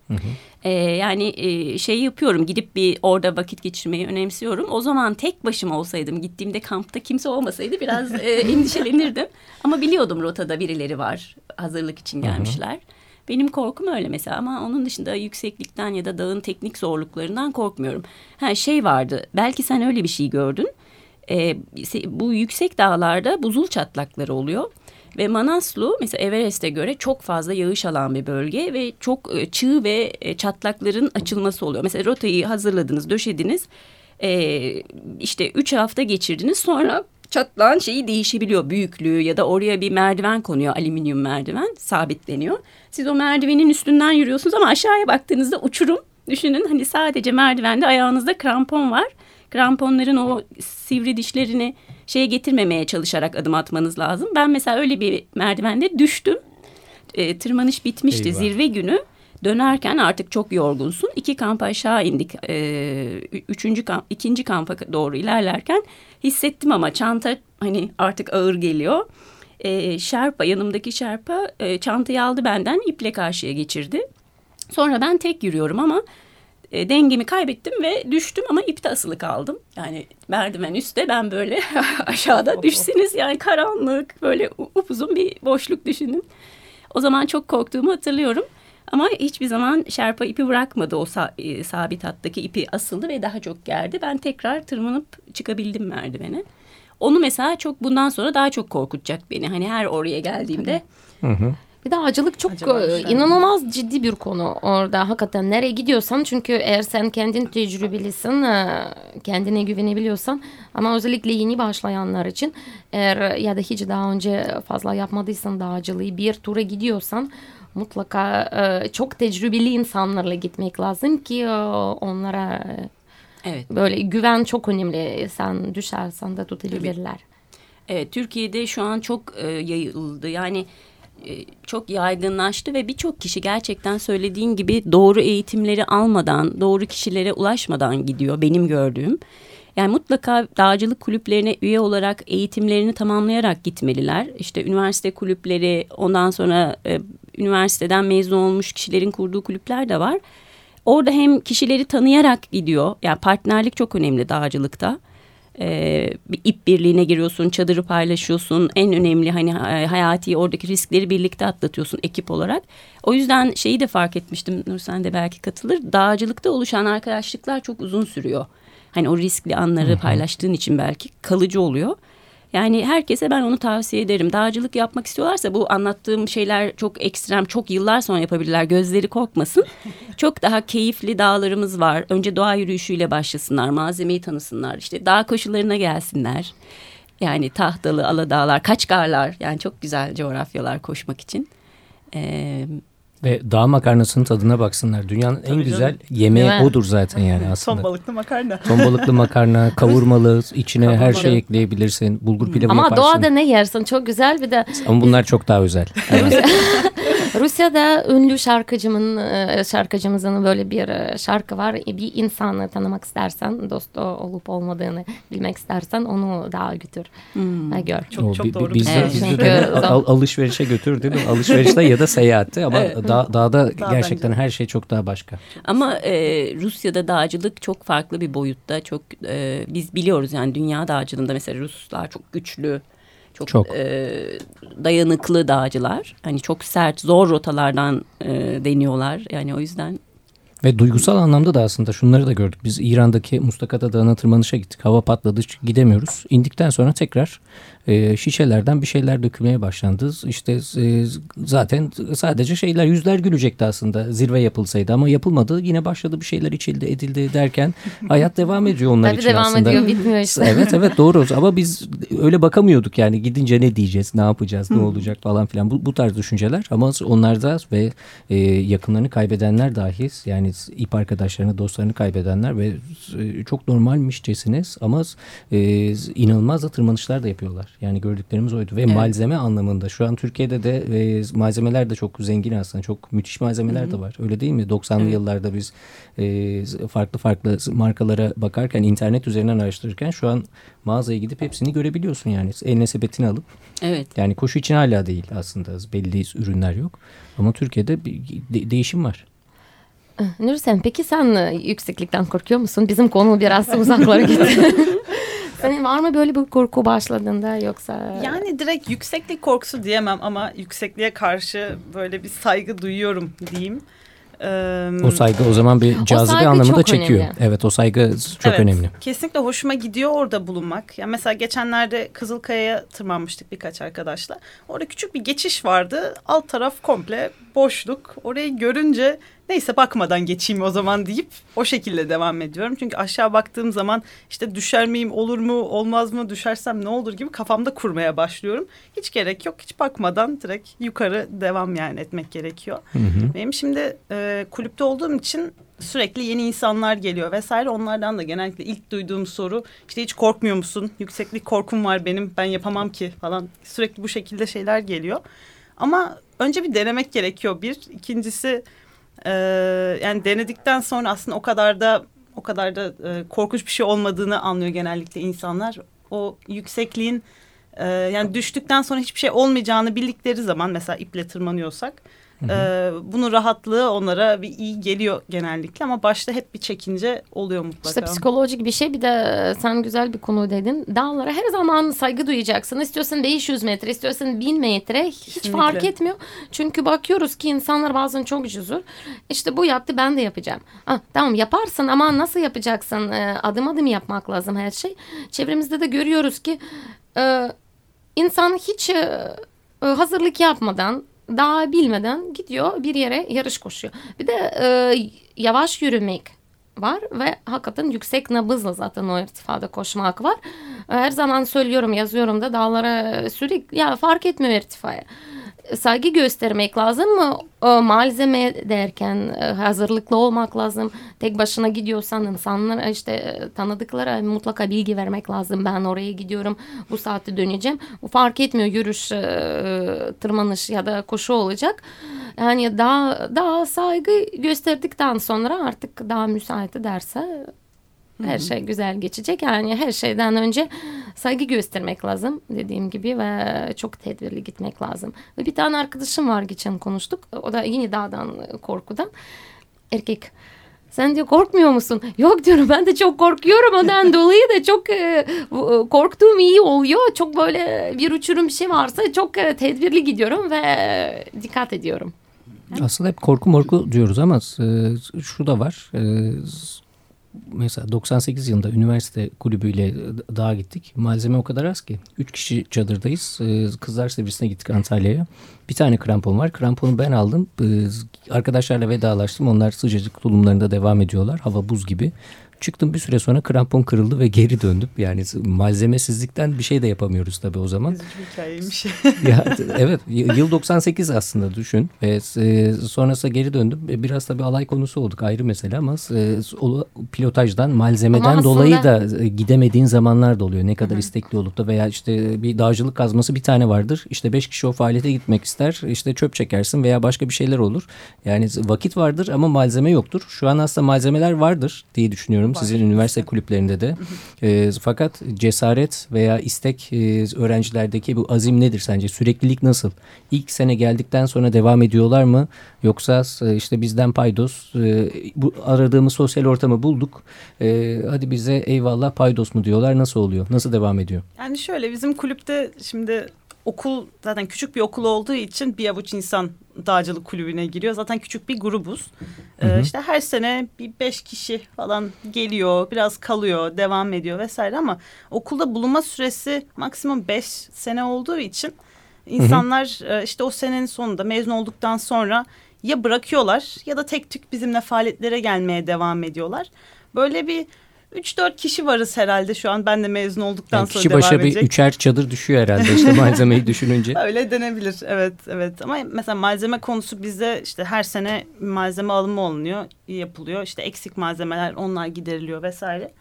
Hı hı. Ee, yani e, şey yapıyorum gidip bir orada vakit geçirmeyi önemsiyorum. O zaman tek başıma olsaydım gittiğimde kampta kimse olmasaydı biraz e, endişelenirdim. Ama biliyordum rotada birileri var hazırlık için gelmişler. Hı hı. Benim korkum öyle mesela ama onun dışında yükseklikten ya da dağın teknik zorluklarından korkmuyorum. Ha şey vardı belki sen öyle bir şey gördün. Ee, bu yüksek dağlarda buzul çatlakları oluyor. Ve Manaslu mesela Everest'e göre çok fazla yağış alan bir bölge ve çok e, çığ ve e, çatlakların açılması oluyor. Mesela rotayı hazırladınız, döşediniz. E, işte üç hafta geçirdiniz sonra çatlağın şeyi değişebiliyor büyüklüğü ya da oraya bir merdiven konuyor alüminyum merdiven sabitleniyor. Siz o merdivenin üstünden yürüyorsunuz ama aşağıya baktığınızda uçurum düşünün hani sadece merdivende ayağınızda krampon var. Kramponların o sivri dişlerini şeye getirmemeye çalışarak adım atmanız lazım. Ben mesela öyle bir merdivende düştüm. E, tırmanış bitmişti Eyvah. zirve günü. Dönerken artık çok yorgunsun. İki kamp aşağı indik. E, üçüncü kamp, ikinci kampa doğru ilerlerken hissettim ama çanta hani artık ağır geliyor. E, şerpa yanımdaki şerpa e, çantayı aldı benden iple karşıya geçirdi. Sonra ben tek yürüyorum ama e, dengemi kaybettim ve düştüm ama ipte asılı kaldım. Yani merdiven üstte ben böyle aşağıda düşseniz yani karanlık böyle upuzun bir boşluk düşünün. O zaman çok korktuğumu hatırlıyorum. Ama hiçbir zaman şerpa ipi bırakmadı o sa e, sabit hattaki ipi asıldı ve daha çok gerdi. Ben tekrar tırmanıp çıkabildim merdivene. Onu mesela çok bundan sonra daha çok korkutacak beni. Hani her oraya geldiğimde. Hı hı. Bir de acılık çok Acaba e, inanılmaz ciddi bir konu orada. Hakikaten nereye gidiyorsan çünkü eğer sen kendin tecrübelisin, e, kendine güvenebiliyorsan ama özellikle yeni başlayanlar için eğer ya da hiç daha önce fazla yapmadıysan dağcılığı bir tura gidiyorsan mutlaka e, çok tecrübeli insanlarla gitmek lazım ki onlara evet. böyle güven çok önemli. Sen düşersen de tutabilirler. Evet, Türkiye'de şu an çok yayıldı. Yani e, çok yaygınlaştı ve birçok kişi gerçekten söylediğin gibi doğru eğitimleri almadan, doğru kişilere ulaşmadan gidiyor benim gördüğüm. Yani mutlaka dağcılık kulüplerine üye olarak eğitimlerini tamamlayarak gitmeliler. İşte üniversite kulüpleri, ondan sonra e, üniversiteden mezun olmuş kişilerin kurduğu kulüpler de var. Orada hem kişileri tanıyarak gidiyor. Yani partnerlik çok önemli dağcılıkta e, bir ip birliğine giriyorsun, çadırı paylaşıyorsun. En önemli hani hayati oradaki riskleri birlikte atlatıyorsun ekip olarak. O yüzden şeyi de fark etmiştim Nur sen de belki katılır. Dağcılıkta oluşan arkadaşlıklar çok uzun sürüyor. Hani o riskli anları paylaştığın için belki kalıcı oluyor. Yani herkese ben onu tavsiye ederim. Dağcılık yapmak istiyorlarsa bu anlattığım şeyler çok ekstrem, çok yıllar sonra yapabilirler. Gözleri korkmasın. çok daha keyifli dağlarımız var. Önce doğa yürüyüşüyle başlasınlar, malzemeyi tanısınlar. İşte dağ koşularına gelsinler. Yani Tahtalı, Aladağlar, Kaçgarlar. Yani çok güzel coğrafyalar koşmak için. Ee, ve dağ makarnasının tadına baksınlar. Dünyanın Tabii en güzel canım. yemeği odur zaten yani aslında. Ton balıklı makarna. Ton balıklı makarna, kavurmalı, içine Kavurmalı. her şey ekleyebilirsin. Bulgur pilavı Ama yaparsın. Ama doğada ne yersin çok güzel bir de. Ama bunlar çok daha özel. Rusya'da ünlü şarkıcımın e, şarkıcımızın böyle bir e, şarkı var. E, bir insanı tanımak istersen, dost olup olmadığını bilmek istersen onu daha götür. Hmm. Gör. Çok, çok doğru. Biz, evet, biz de al, alışverişe götür değil mi? Alışverişte ya da seyahatte ama evet. da, dağda gerçekten her şey çok daha başka. Ama e, Rusya'da dağcılık çok farklı bir boyutta. Çok e, biz biliyoruz yani dünya dağcılığında mesela Ruslar çok güçlü çok, çok. E, dayanıklı dağcılar. Hani çok sert, zor rotalardan e, deniyorlar. Yani o yüzden ve duygusal anlamda da aslında şunları da gördük. Biz İran'daki Mustakata Dağı'na tırmanışa gittik. Hava patladı gidemiyoruz. İndikten sonra tekrar e, şişelerden bir şeyler dökülmeye başlandı. İşte e, zaten sadece şeyler yüzler gülecekti aslında zirve yapılsaydı ama yapılmadı. Yine başladı bir şeyler içildi edildi derken hayat devam ediyor onlar Tabii için devam aslında. ediyor bitmiyor işte. Evet evet doğru ama biz öyle bakamıyorduk yani gidince ne diyeceğiz ne yapacağız ne olacak falan filan bu, bu tarz düşünceler ama onlarda ve e, yakınlarını kaybedenler dahi yani ip arkadaşlarını dostlarını kaybedenler ve e, çok normalmişçesine ama e, inanılmaz da tırmanışlar da yapıyorlar. Yani gördüklerimiz oydu ve evet. malzeme anlamında şu an Türkiye'de de e, malzemeler de çok zengin aslında. Çok müthiş malzemeler Hı -hı. de var. Öyle değil mi? 90'lı evet. yıllarda biz e, farklı farklı markalara bakarken internet üzerinden araştırırken şu an mağazaya gidip hepsini görebiliyorsun yani. Eline sepetini alıp. Evet. Yani koşu için hala değil aslında belli ürünler yok. Ama Türkiye'de bir de değişim var. Nursen peki sen yükseklikten korkuyor musun? Bizim konu biraz uzaklara gitti. Senin var mı böyle bir korku başladığında yoksa? Yani direkt yükseklik korkusu diyemem ama yüksekliğe karşı böyle bir saygı duyuyorum diyeyim. o saygı o zaman bir cazibe anlamında çekiyor. Önemli. Evet o saygı çok evet, önemli. Kesinlikle hoşuma gidiyor orada bulunmak. Yani mesela geçenlerde Kızılkaya'ya tırmanmıştık birkaç arkadaşla. Orada küçük bir geçiş vardı. Alt taraf komple boşluk. Orayı görünce neyse bakmadan geçeyim o zaman deyip o şekilde devam ediyorum. Çünkü aşağı baktığım zaman işte düşer miyim olur mu olmaz mı düşersem ne olur gibi kafamda kurmaya başlıyorum. Hiç gerek yok hiç bakmadan direkt yukarı devam yani etmek gerekiyor. Hı hı. Benim şimdi e, kulüpte olduğum için sürekli yeni insanlar geliyor vesaire. Onlardan da genellikle ilk duyduğum soru işte hiç korkmuyor musun? Yükseklik korkum var benim ben yapamam ki falan. Sürekli bu şekilde şeyler geliyor. Ama önce bir denemek gerekiyor bir. İkincisi e, yani denedikten sonra aslında o kadar da o kadar da e, korkunç bir şey olmadığını anlıyor genellikle insanlar. O yüksekliğin e, yani düştükten sonra hiçbir şey olmayacağını bildikleri zaman mesela iple tırmanıyorsak Hı hı. bunun rahatlığı onlara bir iyi geliyor genellikle ama başta hep bir çekince oluyor mutlaka. İşte psikolojik bir şey bir de sen güzel bir konu dedin. Dağlara her zaman saygı duyacaksın. İstiyorsan 500 metre, istiyorsan 1000 metre hiç Kesinlikle. fark etmiyor. Çünkü bakıyoruz ki insanlar bazen çok cüzur. İşte bu yaptı ben de yapacağım. Ah, tamam yaparsın ama nasıl yapacaksın? Adım adım yapmak lazım her şey. Çevremizde de görüyoruz ki insan hiç hazırlık yapmadan daha bilmeden gidiyor bir yere yarış koşuyor. Bir de e, yavaş yürümek var ve hakikaten yüksek nabızla zaten o irtifada koşmak var. Her zaman söylüyorum yazıyorum da dağlara sürekli ya fark etmiyor irtifaya saygı göstermek lazım mı? Malzeme derken e, hazırlıklı olmak lazım. Tek başına gidiyorsan insanlara işte e, tanıdıklara mutlaka bilgi vermek lazım. Ben oraya gidiyorum bu saatte döneceğim. Bu fark etmiyor yürüyüş, e, tırmanış ya da koşu olacak. Yani daha daha saygı gösterdikten sonra artık daha müsait derse her şey güzel geçecek. Yani her şeyden önce saygı göstermek lazım dediğim gibi ve çok tedbirli gitmek lazım. Ve bir tane arkadaşım var geçen konuştuk. O da yine dağdan korkudan. Erkek. Sen diyor korkmuyor musun? Yok diyorum ben de çok korkuyorum ondan dolayı da çok e, korktuğum iyi oluyor. Çok böyle bir uçurum bir şey varsa çok e, tedbirli gidiyorum ve dikkat ediyorum. Aslında hep korku morku diyoruz ama e, şu da var. E, mesela 98 yılında üniversite kulübüyle dağa gittik. Malzeme o kadar az ki. Üç kişi çadırdayız. Ee, kızlar Sevgisi'ne gittik Antalya'ya. Bir tane krampon var. Kramponu ben aldım. Ee, arkadaşlarla vedalaştım. Onlar sıcacık tulumlarında devam ediyorlar. Hava buz gibi. Çıktım bir süre sonra krampon kırıldı ve geri döndüm. Yani malzemesizlikten bir şey de yapamıyoruz tabii o zaman. Üzücü hikayeymiş. ya, evet yıl 98 aslında düşün. Ve e, sonrasında geri döndüm. E, biraz tabii alay konusu olduk ayrı mesele ama e, o pilotajdan malzemeden ama dolayı da e, gidemediğin zamanlar da oluyor. Ne kadar Hı -hı. istekli olup da veya işte bir dağcılık kazması bir tane vardır. İşte beş kişi o faaliyete gitmek ister. İşte çöp çekersin veya başka bir şeyler olur. Yani vakit vardır ama malzeme yoktur. Şu an aslında malzemeler vardır diye düşünüyorum düşünüyorum. Sizin üniversite kulüplerinde de. e, fakat cesaret veya istek e, öğrencilerdeki bu azim nedir sence? Süreklilik nasıl? İlk sene geldikten sonra devam ediyorlar mı? Yoksa e, işte bizden paydos e, bu aradığımız sosyal ortamı bulduk. E, hadi bize eyvallah paydos mu diyorlar? Nasıl oluyor? Nasıl devam ediyor? Yani şöyle bizim kulüpte şimdi okul zaten küçük bir okul olduğu için bir avuç insan dağcılık kulübüne giriyor. Zaten küçük bir grubuz. Hı hı. Ee, işte her sene bir beş kişi falan geliyor, biraz kalıyor, devam ediyor vesaire ama okulda bulunma süresi maksimum beş sene olduğu için insanlar hı hı. E, işte o senenin sonunda mezun olduktan sonra ya bırakıyorlar ya da tek tük bizimle faaliyetlere gelmeye devam ediyorlar. Böyle bir 3-4 kişi varız herhalde şu an. Ben de mezun olduktan yani sonra devam edecek. Kişi başa bir üçer çadır düşüyor herhalde işte malzemeyi düşününce. Öyle denebilir evet evet. Ama mesela malzeme konusu bizde işte her sene malzeme alımı olunuyor, yapılıyor. İşte eksik malzemeler onlar gideriliyor vesaire.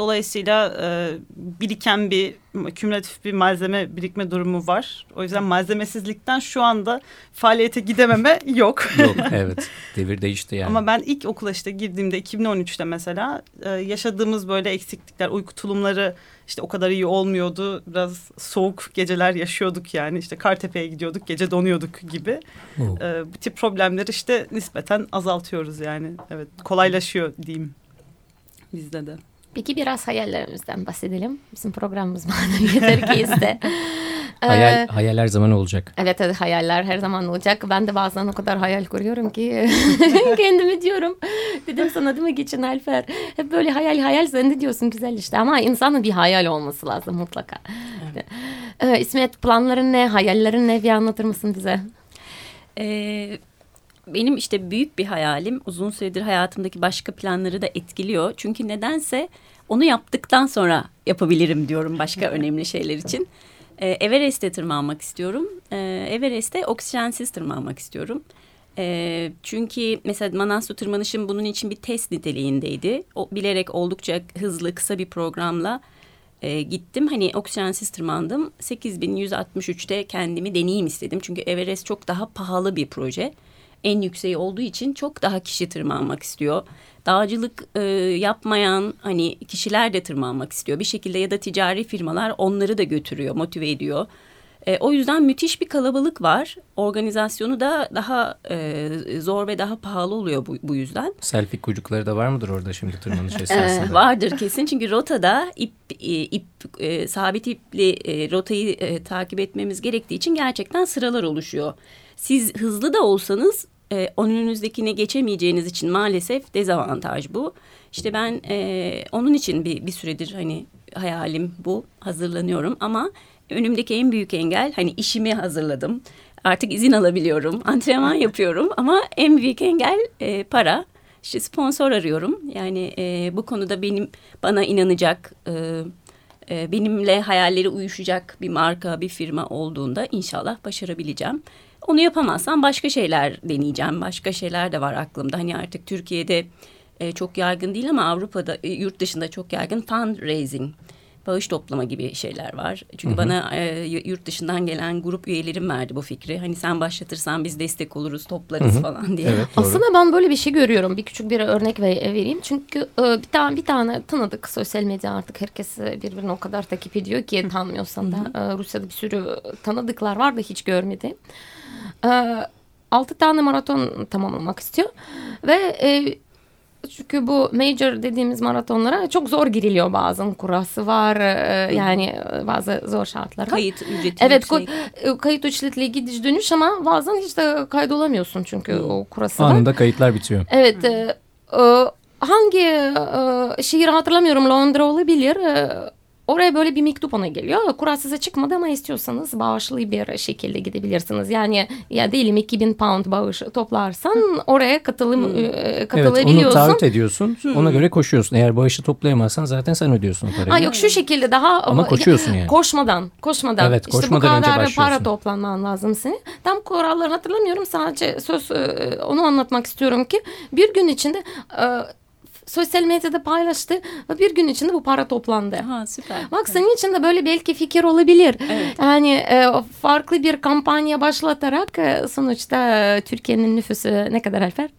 Dolayısıyla e, biriken bir kümülatif bir malzeme birikme durumu var. O yüzden malzemesizlikten şu anda faaliyete gidememe yok. Yok evet devir değişti yani. Ama ben ilk okula işte girdiğimde 2013'te mesela e, yaşadığımız böyle eksiklikler, uyku tulumları işte o kadar iyi olmuyordu. Biraz soğuk geceler yaşıyorduk yani. İşte Kartepe'ye gidiyorduk, gece donuyorduk gibi. Oh. E, bu tip problemleri işte nispeten azaltıyoruz yani. Evet kolaylaşıyor diyeyim bizde de. Peki biraz hayallerimizden bahsedelim. Bizim programımız maneviyet herkeste. Hayal, ee, hayal her zaman olacak. Evet evet hayaller her zaman olacak. Ben de bazen o kadar hayal kuruyorum ki kendimi diyorum. Dedim sana değil mi geçen Alfer? Hep böyle hayal hayal sen de diyorsun güzel işte ama insanın bir hayal olması lazım mutlaka. Evet. Ee, İsmet planların ne, hayallerin ne bir anlatır mısın bize? Ee, benim işte büyük bir hayalim uzun süredir hayatımdaki başka planları da etkiliyor. Çünkü nedense onu yaptıktan sonra yapabilirim diyorum başka önemli şeyler için. Ee, Everest'e tırmanmak istiyorum. Ee, Everest'e oksijensiz tırmanmak istiyorum. Ee, çünkü mesela Manastır tırmanışım bunun için bir test niteliğindeydi. O, bilerek oldukça hızlı kısa bir programla e, gittim. Hani oksijensiz tırmandım. 8163'te kendimi deneyeyim istedim. Çünkü Everest çok daha pahalı bir proje en yükseği olduğu için çok daha kişi tırmanmak istiyor. Dağcılık e, yapmayan hani kişiler de tırmanmak istiyor. Bir şekilde ya da ticari firmalar onları da götürüyor, motive ediyor. E, o yüzden müthiş bir kalabalık var. Organizasyonu da daha e, zor ve daha pahalı oluyor bu, bu yüzden. Selfie kucukları da var mıdır orada şimdi tırmanış e, esnasında? E, vardır kesin çünkü rotada ip, e, ip e, sabit ipli e, rotayı e, takip etmemiz gerektiği için gerçekten sıralar oluşuyor. Siz hızlı da olsanız e, önünüzdekine geçemeyeceğiniz için maalesef dezavantaj bu. İşte ben e, onun için bir, bir süredir hani hayalim bu hazırlanıyorum ama önümdeki en büyük engel hani işimi hazırladım. Artık izin alabiliyorum, antrenman yapıyorum ama en büyük engel e, para. İşte sponsor arıyorum. Yani e, bu konuda benim bana inanacak, e, e, benimle hayalleri uyuşacak bir marka, bir firma olduğunda inşallah başarabileceğim. Onu yapamazsam başka şeyler deneyeceğim. Başka şeyler de var aklımda. Hani artık Türkiye'de e, çok yaygın değil ama Avrupa'da, e, yurt dışında çok yaygın fundraising bağış toplama gibi şeyler var. Çünkü hı hı. bana e, yurt dışından gelen grup üyelerim verdi bu fikri. Hani sen başlatırsan biz destek oluruz, toplarız hı hı. falan diye. Evet, Aslında ben böyle bir şey görüyorum. Bir küçük bir örnek vereyim. Çünkü e, bir tane bir tane tanıdık sosyal medya artık herkes birbirini o kadar takip ediyor ki tanımıyorsan da e, Rusya'da bir sürü tanıdıklar var da hiç görmedi. E, 6 tane maraton tamamlamak istiyor ve e, çünkü bu major dediğimiz maratonlara çok zor giriliyor bazen kurası var e, yani bazı zor şartlar var. Kayıt ücreti Evet yüksek. E, kayıt ücretli gidiş dönüş ama bazen hiç de kaydolamıyorsun çünkü hmm. o kurası var. Anında kayıtlar bitiyor. Evet. E, e, hangi e, şehir hatırlamıyorum Londra olabilir. E, Oraya böyle bir mektup ona geliyor. Kura size çıkmadı ama istiyorsanız bağışlı bir şekilde gidebilirsiniz. Yani ya diyelim 2000 pound bağış toplarsan oraya katılım hmm. E, katılabiliyorsun. Evet onu taahhüt ediyorsun. Hmm. Ona göre koşuyorsun. Eğer bağışı toplayamazsan zaten sen ödüyorsun parayı. Ha, yok şu şekilde daha ama koşuyorsun yani. Koşmadan. Koşmadan. Evet koşmadan işte bu kadar önce para toplanman lazım senin. Tam kuralları hatırlamıyorum. Sadece söz onu anlatmak istiyorum ki bir gün içinde sosyal medyada paylaştı ve bir gün içinde bu para toplandı. Ha süper. Bak evet. senin için de böyle belki fikir olabilir. Evet. Yani e, farklı bir kampanya başlatarak e, sonuçta e, Türkiye'nin nüfusu ne kadar Alper?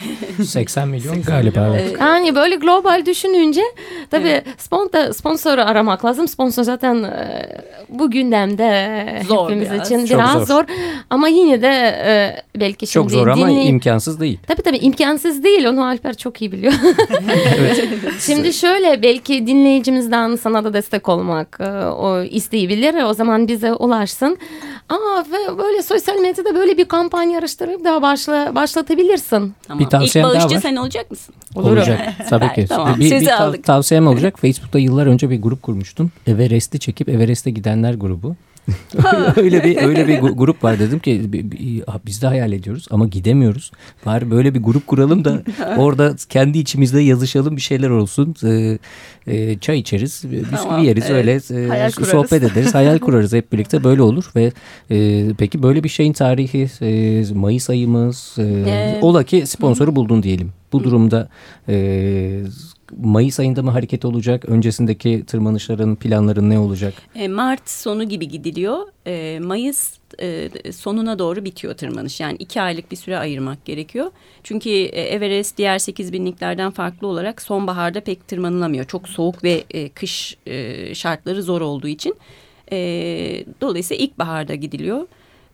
80 milyon 80 galiba. Milyon. Evet. Yani böyle global düşününce tabii evet. sponsor, sponsor aramak lazım. Sponsor zaten e, bu gündemde zor hepimiz biraz. için Çok biraz zor. zor. Ama yine de e, belki şimdi Çok zor ama dinley... imkansız değil. Tabii tabii imkansız değil. Onu Alper çok iyi biliyor. evet. Şimdi şöyle belki dinleyicimizden sana da destek olmak e, o isteyebilir. O zaman bize ulaşsın. Aa ve böyle sosyal medyada böyle bir kampanya araştırıp daha başla başlatabilirsin. Tamam. Bir tavsiyem İlk bağışçı sen olacak mısın? Olur. Olacak. Tabii ki. tamam. Bir, bir tav tavsiyem olacak. Facebook'ta yıllar önce bir grup kurmuştum. Everest'i çekip Everest'e gidenler grubu. öyle bir öyle bir grup var dedim ki biz de hayal ediyoruz ama gidemiyoruz. Bari böyle bir grup kuralım da orada kendi içimizde yazışalım bir şeyler olsun. Ee, e, çay içeriz, bisküvi tamam, yeriz evet. öyle e, sohbet ederiz, hayal kurarız hep birlikte böyle olur ve e, peki böyle bir şeyin tarihi e, Mayıs ayımız e, evet. ola ki sponsoru buldun diyelim. Bu durumda e, Mayıs ayında mı hareket olacak? Öncesindeki tırmanışların planları ne olacak? E, Mart sonu gibi gidiliyor. E, Mayıs e, sonuna doğru bitiyor tırmanış. Yani iki aylık bir süre ayırmak gerekiyor. Çünkü Everest diğer 8 binliklerden farklı olarak sonbaharda pek tırmanılamıyor. Çok soğuk ve kış şartları zor olduğu için. E, dolayısıyla ilkbaharda gidiliyor.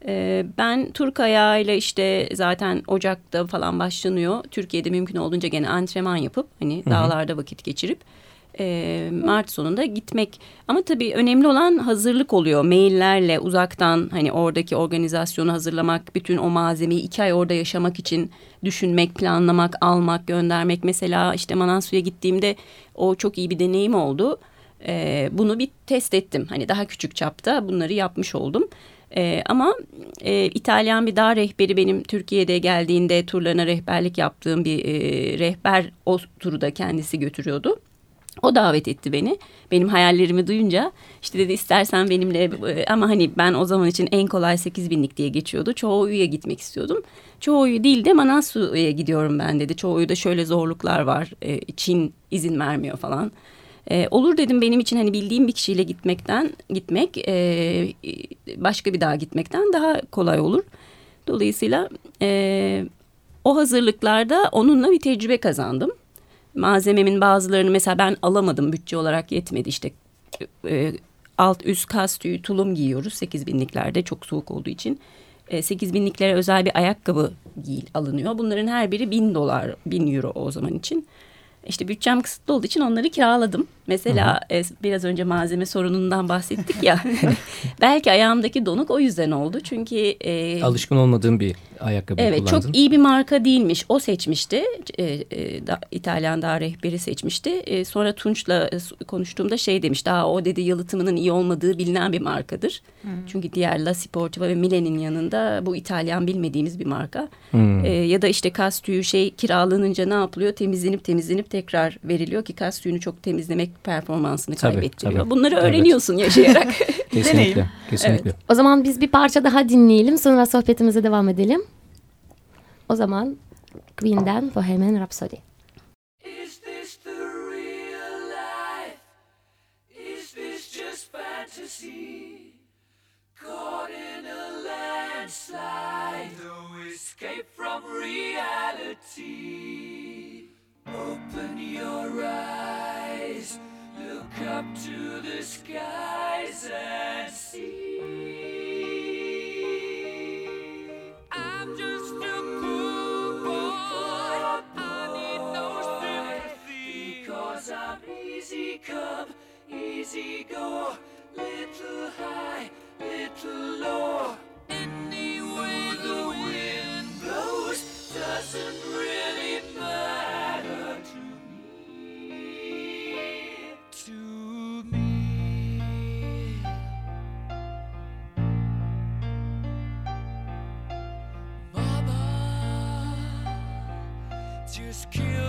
E, ben Turk ayağıyla işte zaten Ocak'ta falan başlanıyor. Türkiye'de mümkün olduğunca gene antrenman yapıp hani hı hı. dağlarda vakit geçirip e, Mart sonunda gitmek. Ama tabii önemli olan hazırlık oluyor. Maillerle uzaktan hani oradaki organizasyonu hazırlamak, bütün o malzemeyi iki ay orada yaşamak için düşünmek, planlamak, almak, göndermek. Mesela işte Manasu'ya gittiğimde o çok iyi bir deneyim oldu. E, bunu bir test ettim. Hani daha küçük çapta bunları yapmış oldum. E, ama e, İtalyan bir dağ rehberi benim Türkiye'de geldiğinde turlarına rehberlik yaptığım bir e, rehber o turu da kendisi götürüyordu. O davet etti beni. Benim hayallerimi duyunca işte dedi istersen benimle e, ama hani ben o zaman için en kolay 8 binlik diye geçiyordu. Çoğu'ya gitmek istiyordum. Çoğu'yu değil de Manasu'ya gidiyorum ben dedi. Çoğu'da şöyle zorluklar var. E, Çin izin vermiyor falan. E, olur dedim benim için hani bildiğim bir kişiyle gitmekten gitmek e, başka bir daha gitmekten daha kolay olur. Dolayısıyla e, o hazırlıklarda onunla bir tecrübe kazandım. Malzememin bazılarını mesela ben alamadım bütçe olarak yetmedi işte e, alt üst kas tulum giyiyoruz 8 binliklerde çok soğuk olduğu için. E, 8 binliklere özel bir ayakkabı giy alınıyor. Bunların her biri bin dolar, bin euro o zaman için. İşte bütçem kısıtlı olduğu için onları kiraladım. Mesela e, biraz önce malzeme sorunundan bahsettik ya. belki ayağımdaki donuk o yüzden oldu. Çünkü e, alışkın olmadığım bir ayakkabı evet, kullandım. Çok iyi bir marka değilmiş. O seçmişti. E, e, da, İtalyan dağ rehberi seçmişti. E, sonra Tunç'la e, konuştuğumda şey demiş. Daha o dedi yalıtımının iyi olmadığı bilinen bir markadır. Hmm. Çünkü diğer La Sportiva ve Mile'nin yanında bu İtalyan bilmediğimiz bir marka. E, ya da işte kas tüyü şey kiralanınca ne yapılıyor? Temizlenip temizlenip tekrar veriliyor ki kas tüyünü çok temizlemek performansını tabii, kaybettiriyor. Tabii. Bunları öğreniyorsun evet. yaşayarak. kesinlikle. kesinlikle. Evet. O zaman biz bir parça daha dinleyelim. Sonra sohbetimize devam edelim. O zaman Queen'den Bohemian Rhapsody. Is this the real life? Is this just fantasy? Caught in a landslide, no escape from reality. Open your eyes, look up to the skies and see. I'm just a poor boy. I need no sympathy because I'm easy come, easy go, little high, little low. Anyway the wind blows doesn't. just kill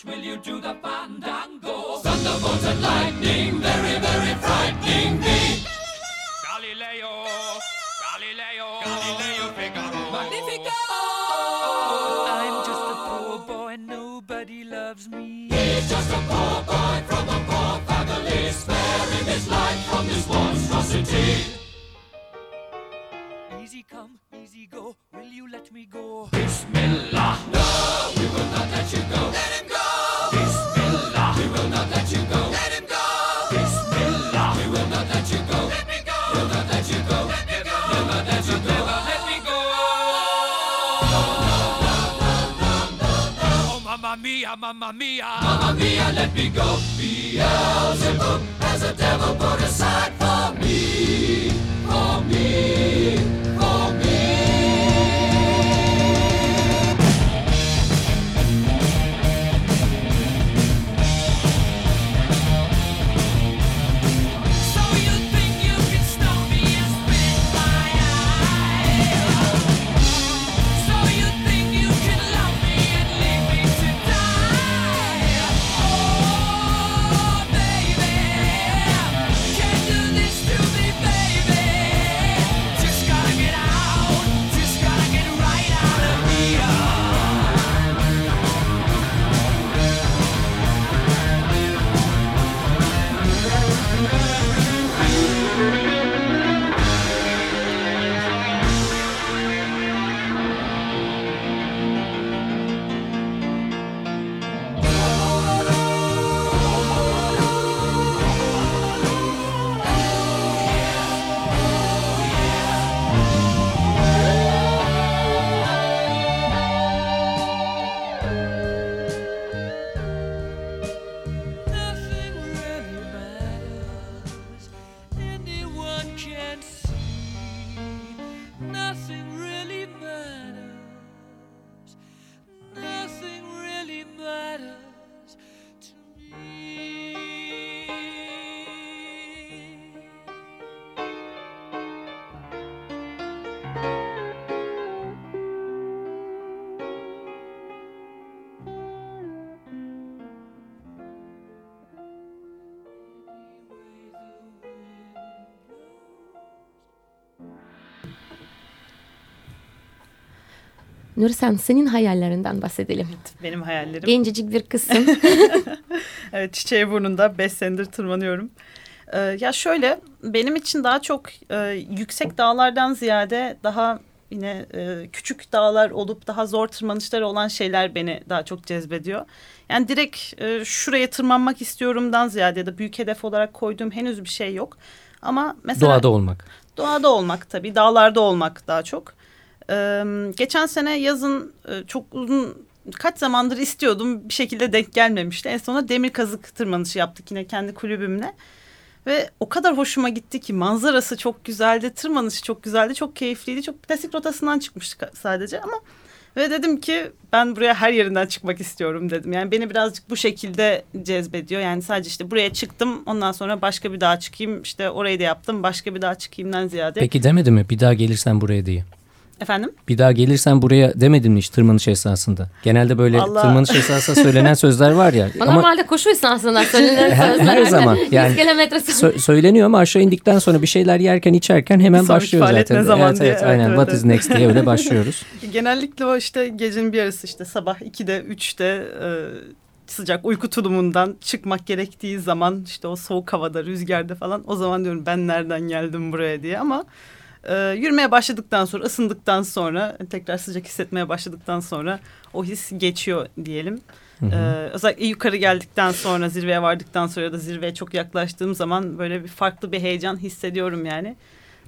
Scaramouche, will you do the fandango? Thunderbolts and lightning, very, very frightening me. Galileo, Galileo, Galileo Figaro. Magnifico! I'm just a poor boy, nobody loves me. He's just a poor boy from a poor family, sparing his life from this monstrosity. Easy come, easy go, will you let me go? Bismillah, no, we will not let you go. Let him go! We will not let you go. Let me go! We'll not let you go. Let me go! Not let you go. Let me go! Oh, mamma mia, mamma mia. Mamma mia, let me go. Beelzebub has a devil put aside for me, for me. Nursen senin hayallerinden bahsedelim. Benim hayallerim. Gencecik bir kızsın. Evet çiçeği burnunda 5 senedir tırmanıyorum. Ee, ya şöyle benim için daha çok e, yüksek dağlardan ziyade daha yine e, küçük dağlar olup daha zor tırmanışları olan şeyler beni daha çok cezbediyor. Yani direkt e, şuraya tırmanmak istiyorumdan ziyade ya da büyük hedef olarak koyduğum henüz bir şey yok. Ama mesela Doğada olmak. Doğada olmak tabii, dağlarda olmak daha çok. Geçen sene yazın çok uzun kaç zamandır istiyordum bir şekilde denk gelmemişti. En sonunda demir kazık tırmanışı yaptık yine kendi kulübümle. Ve o kadar hoşuma gitti ki manzarası çok güzeldi, tırmanışı çok güzeldi, çok keyifliydi. Çok klasik rotasından çıkmıştık sadece ama ve dedim ki ben buraya her yerinden çıkmak istiyorum dedim. Yani beni birazcık bu şekilde cezbediyor. Yani sadece işte buraya çıktım ondan sonra başka bir daha çıkayım işte orayı da yaptım başka bir daha çıkayımdan ziyade. Peki demedi mi bir daha gelirsen buraya diye? Efendim? Bir daha gelirsen buraya demedin mi hiç tırmanış esnasında? Genelde böyle Allah. tırmanış esnasında söylenen sözler var ya. Ama normalde koşu esnasında söylenen Her- sözler. her zaman, 100 yani sö- söyleniyor ama aşağı indikten sonra bir şeyler yerken içerken hemen başlıyor zaten. ne zaman evet, diye, evet, evet, aynen. evet, What evet. is next diye öyle başlıyoruz. Genellikle o işte gecenin bir yarısı işte sabah 2'de 3'te e, sıcak uyku tulumundan çıkmak gerektiği zaman işte o soğuk havada rüzgarda falan o zaman diyorum ben nereden geldim buraya diye ama e, yürümeye başladıktan sonra ısındıktan sonra tekrar sıcak hissetmeye başladıktan sonra o his geçiyor diyelim. Hı hı. Ee, özellikle yukarı geldikten sonra zirveye vardıktan sonra ya da zirveye çok yaklaştığım zaman böyle bir farklı bir heyecan hissediyorum yani.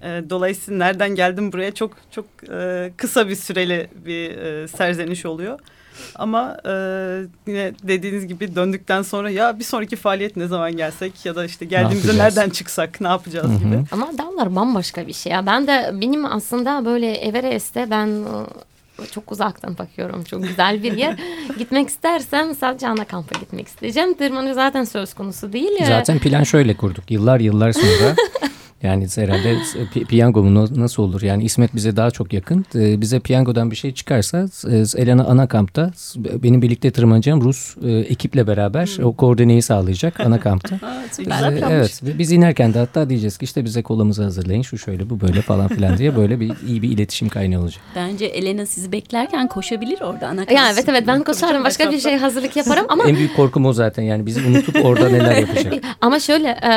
Ee, dolayısıyla nereden geldim buraya çok çok e, kısa bir süreli bir e, serzeniş oluyor. Ama e, yine dediğiniz gibi döndükten sonra ya bir sonraki faaliyet ne zaman gelsek ya da işte geldiğimizde yapacağız? nereden çıksak ne yapacağız Hı hı. gibi. Ama dağlar bambaşka bir şey ya. Ben de benim aslında böyle Everest'te ben e, çok uzaktan bakıyorum. Çok güzel bir yer. Gitmek istersem sadece ana kampa gitmek isteyeceğim. Tırmanış zaten söz konusu değil. Zaten plan şöyle kurduk. Yıllar yıllar sonra Yani herhalde piyango mu nasıl olur? Yani İsmet bize daha çok yakın. Bize piyangodan bir şey çıkarsa Elena ana kampta benim birlikte tırmanacağım Rus ekiple beraber hmm. o koordineyi sağlayacak ana kampta. Aa, evet biz inerken de hatta diyeceğiz ki işte bize kolamızı hazırlayın şu şöyle bu böyle falan filan diye böyle bir iyi bir iletişim kaynağı olacak. Bence Elena sizi beklerken koşabilir orada ana kampta. Ya evet evet ben koşarım başka bir şey hazırlık yaparım ama. en büyük korkum o zaten yani bizi unutup orada neler yapacak. ama şöyle e,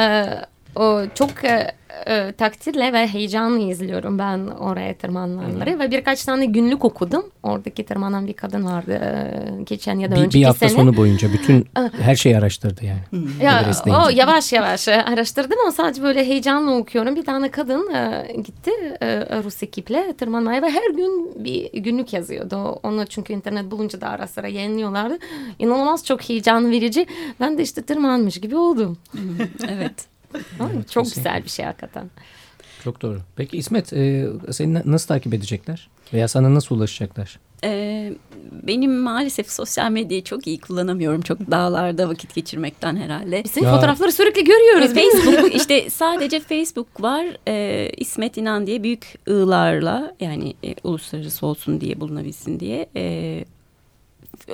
o çok e, e, takdirle ve heyecanla izliyorum ben oraya tırmananları hmm. ve birkaç tane günlük okudum. Oradaki tırmanan bir kadın vardı e, geçen ya da bir, önceki Bir hafta sene. sonu boyunca bütün her şeyi araştırdı yani. Ya, o yavaş yavaş araştırdım ama sadece böyle heyecanla okuyorum. Bir tane kadın e, gitti e, Rus ekiple tırmanmaya ve her gün bir günlük yazıyordu. Onu çünkü internet bulunca da ara sıra yayınlıyorlardı. İnanılmaz çok heyecan verici. Ben de işte tırmanmış gibi oldum. evet. Çok güzel bir şey hakikaten. Çok doğru. Peki İsmet e, seni nasıl takip edecekler? Veya sana nasıl ulaşacaklar? Ee, benim maalesef sosyal medyayı çok iyi kullanamıyorum. Çok dağlarda vakit geçirmekten herhalde. Biz senin fotoğrafları sürekli görüyoruz. Facebook işte sadece Facebook var. Ee, İsmet İnan diye büyük ığlarla yani e, uluslararası olsun diye bulunabilsin diye e,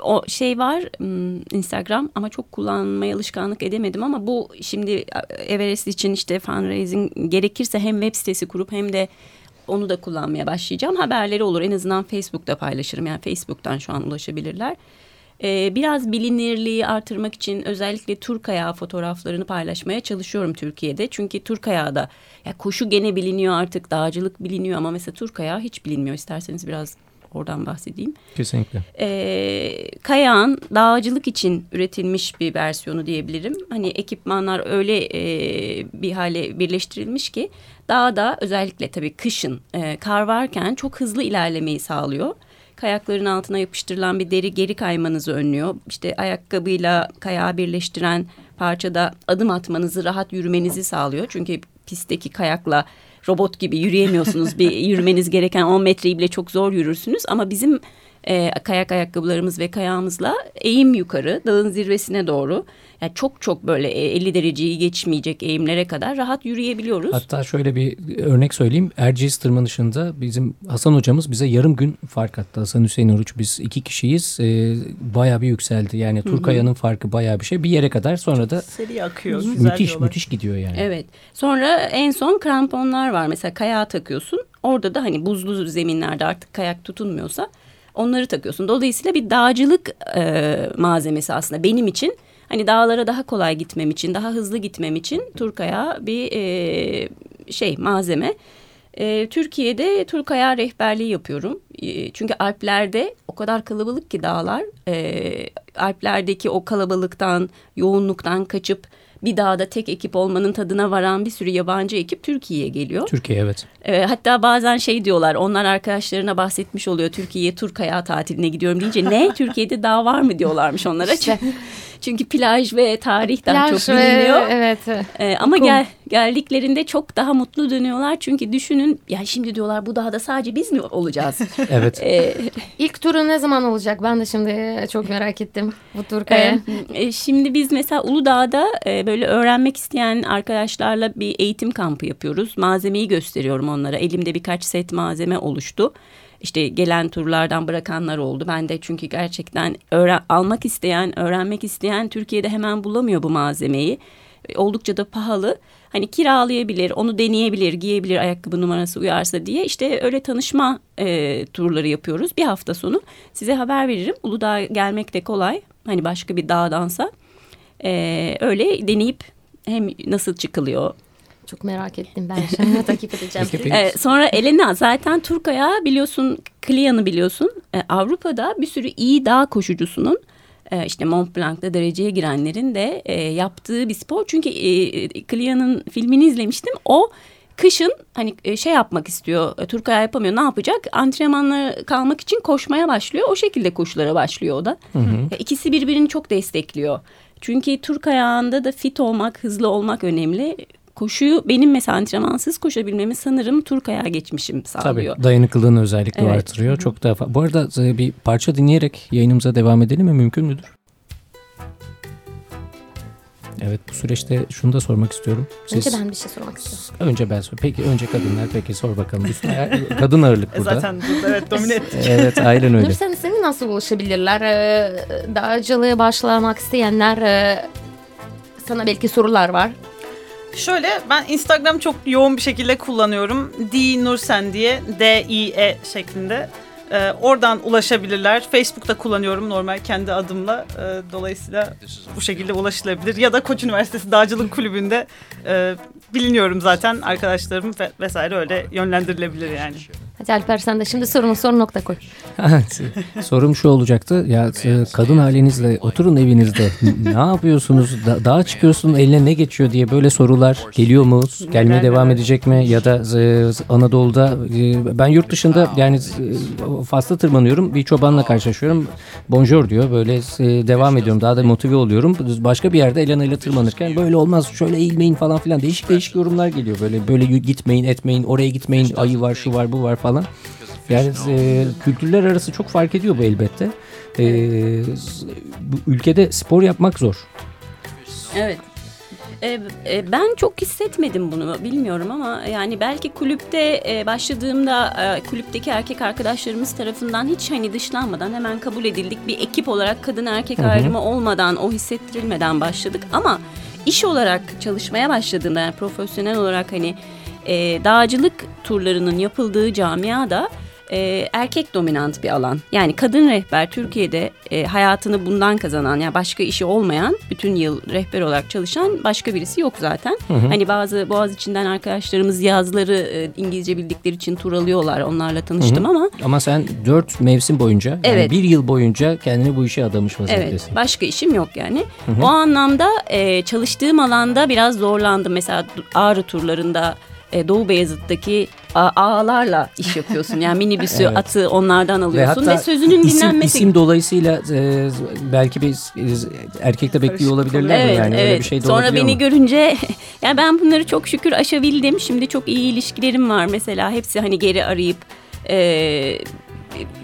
o şey var Instagram ama çok kullanmaya alışkanlık edemedim ama bu şimdi Everest için işte fundraising gerekirse hem web sitesi kurup hem de onu da kullanmaya başlayacağım. Haberleri olur en azından Facebook'ta paylaşırım yani Facebook'tan şu an ulaşabilirler. Ee, biraz bilinirliği artırmak için özellikle tur kayağı fotoğraflarını paylaşmaya çalışıyorum Türkiye'de. Çünkü tur kayağı da ya koşu gene biliniyor artık dağcılık biliniyor ama mesela tur kayağı hiç bilinmiyor. İsterseniz biraz Oradan bahsedeyim. Kesinlikle. Ee, kayağın dağcılık için üretilmiş bir versiyonu diyebilirim. Hani ekipmanlar öyle e, bir hale birleştirilmiş ki dağda özellikle tabii kışın e, kar varken çok hızlı ilerlemeyi sağlıyor. Kayakların altına yapıştırılan bir deri geri kaymanızı önlüyor. İşte ayakkabıyla kayağı birleştiren parçada adım atmanızı, rahat yürümenizi sağlıyor. Çünkü pistteki kayakla robot gibi yürüyemiyorsunuz. bir yürümeniz gereken 10 metreyi bile çok zor yürürsünüz. Ama bizim e, kayak ayakkabılarımız ve kayağımızla eğim yukarı dağın zirvesine doğru yani çok çok böyle 50 e, dereceyi geçmeyecek eğimlere kadar rahat yürüyebiliyoruz. Hatta şöyle bir örnek söyleyeyim. Erciyes tırmanışında bizim Hasan hocamız bize yarım gün fark attı. Hasan Hüseyin Oruç biz iki kişiyiz. E, bayağı bir yükseldi. Yani Turkaya'nın farkı bayağı bir şey. Bir yere kadar sonra da seri akıyor. Müthiş müthiş gidiyor yani. Evet. Sonra en son kramponlar var. Mesela kayağa takıyorsun. Orada da hani buzlu zeminlerde artık kayak tutunmuyorsa onları takıyorsun. Dolayısıyla bir dağcılık e, malzemesi aslında benim için hani dağlara daha kolay gitmem için, daha hızlı gitmem için Turkaya bir e, şey malzeme. E, Türkiye'de Turkaya rehberliği yapıyorum. E, çünkü Alplerde o kadar kalabalık ki dağlar. E, Alplerdeki o kalabalıktan, yoğunluktan kaçıp bir dağda tek ekip olmanın tadına varan bir sürü yabancı ekip Türkiye'ye geliyor. Türkiye evet. E, hatta bazen şey diyorlar onlar arkadaşlarına bahsetmiş oluyor Türkiye'ye tur kayağı tatiline gidiyorum deyince ne Türkiye'de dağ var mı diyorlarmış onlara. İşte. Çünkü plaj ve tarih daha plaj çok biliniyor. Evet. Ee, ama gel, geldiklerinde çok daha mutlu dönüyorlar. Çünkü düşünün ya şimdi diyorlar bu dağda sadece biz mi olacağız? evet. Ee, İlk turu ne zaman olacak? Ben de şimdi çok merak ettim bu Turkaya. E, şimdi biz mesela Uludağ'da e, böyle öğrenmek isteyen arkadaşlarla bir eğitim kampı yapıyoruz. Malzemeyi gösteriyorum onlara. Elimde birkaç set malzeme oluştu işte gelen turlardan bırakanlar oldu. Ben de çünkü gerçekten öğren almak isteyen, öğrenmek isteyen Türkiye'de hemen bulamıyor bu malzemeyi. E, oldukça da pahalı. Hani kiralayabilir, onu deneyebilir, giyebilir ayakkabı numarası uyarsa diye işte öyle tanışma e, turları yapıyoruz. Bir hafta sonu size haber veririm. Uludağ gelmek de kolay. Hani başka bir dağdansa. E, öyle deneyip hem nasıl çıkılıyor, çok merak ettim ben şimdi takip edeceğim. ee, sonra Elena zaten Turkaya biliyorsun Kliyan'ı biliyorsun. Ee, Avrupa'da bir sürü iyi dağ koşucusunun e, işte Mont Blanc'ta dereceye girenlerin de e, yaptığı bir spor. Çünkü e, Kliyan'ın filmini izlemiştim. O kışın hani e, şey yapmak istiyor. E, Turkaya yapamıyor. Ne yapacak? Antrenmanlara kalmak için koşmaya başlıyor. O şekilde koşulara başlıyor o da. Hı hı. E, ikisi birbirini çok destekliyor. Çünkü Turk ayağında da fit olmak, hızlı olmak önemli koşuyu benim mesela antrenmansız koşabilmemi sanırım Turkaya geçmişim sağlıyor. Tabii dayanıklılığını özellikle evet. artırıyor. Çok daha Bu arada e, bir parça dinleyerek yayınımıza devam edelim mi? Mümkün müdür? Evet bu süreçte şunu da sormak istiyorum. Siz, önce ben bir şey sormak istiyorum. Önce ben sor. Peki önce kadınlar peki sor bakalım. Kadın ağırlık burada. Zaten burada evet domine ettik. evet aynen öyle. Nursen seni nasıl ulaşabilirler? Ee, dağcılığa başlamak isteyenler e, sana belki sorular var. Şöyle ben Instagram çok yoğun bir şekilde kullanıyorum. D Nursen diye D I E şeklinde. Ee, oradan ulaşabilirler. Facebook'ta kullanıyorum normal kendi adımla. Ee, dolayısıyla bu şekilde ulaşılabilir. Ya da Koç Üniversitesi Dağcılık Kulübü'nde e, biliniyorum zaten. Arkadaşlarım ve vesaire öyle yönlendirilebilir yani. Hadi Alper sen de şimdi sorunu sor nokta koy. Sorum şu olacaktı. Ya e, kadın halinizle oturun evinizde. ne yapıyorsunuz? Da, dağa çıkıyorsun eline ne geçiyor diye böyle sorular geliyor mu? Gelmeye devam edecek mi? Ya da e, Anadolu'da e, ben yurt dışında yani fazla tırmanıyorum. Bir çobanla karşılaşıyorum. Bonjour diyor. Böyle devam ediyorum. Daha da motive oluyorum. Başka bir yerde Elena ile tırmanırken böyle olmaz. Şöyle eğilmeyin falan filan. Değişik değişik yorumlar geliyor. Böyle böyle gitmeyin, etmeyin. Oraya gitmeyin. Ayı var, şu var, bu var falan falan. Yani e, kültürler arası çok fark ediyor bu elbette. E, bu ülkede spor yapmak zor. Evet. E, e, ben çok hissetmedim bunu bilmiyorum ama yani belki kulüpte e, başladığımda kulüpteki erkek arkadaşlarımız tarafından hiç hani dışlanmadan hemen kabul edildik. Bir ekip olarak kadın erkek ayrımı olmadan o hissettirilmeden başladık ama iş olarak çalışmaya başladığımda yani profesyonel olarak hani e, dağcılık turlarının yapıldığı camiada e, erkek dominant bir alan. Yani kadın rehber Türkiye'de e, hayatını bundan kazanan yani başka işi olmayan bütün yıl rehber olarak çalışan başka birisi yok zaten. Hı hı. Hani bazı Boğaz içinden arkadaşlarımız yazları e, İngilizce bildikleri için tur alıyorlar onlarla tanıştım hı hı. ama. Ama sen dört mevsim boyunca evet. yani bir yıl boyunca kendini bu işe adamış vaziyettesin. Evet başka işim yok yani. Hı hı. O anlamda e, çalıştığım alanda biraz zorlandım. Mesela Ağrı turlarında e, Doğu Beyazıt'taki ağlarla iş yapıyorsun. Yani minibüsü, evet. atı onlardan alıyorsun ve, ve sözünün isim, dinlenmesi. İsim dolayısıyla e, belki bir erkekte bekliyor olabilirler evet, yani evet. öyle bir şey de Sonra beni mu? görünce yani ben bunları çok şükür aşabildim. Şimdi çok iyi ilişkilerim var mesela. Hepsi hani geri arayıp e,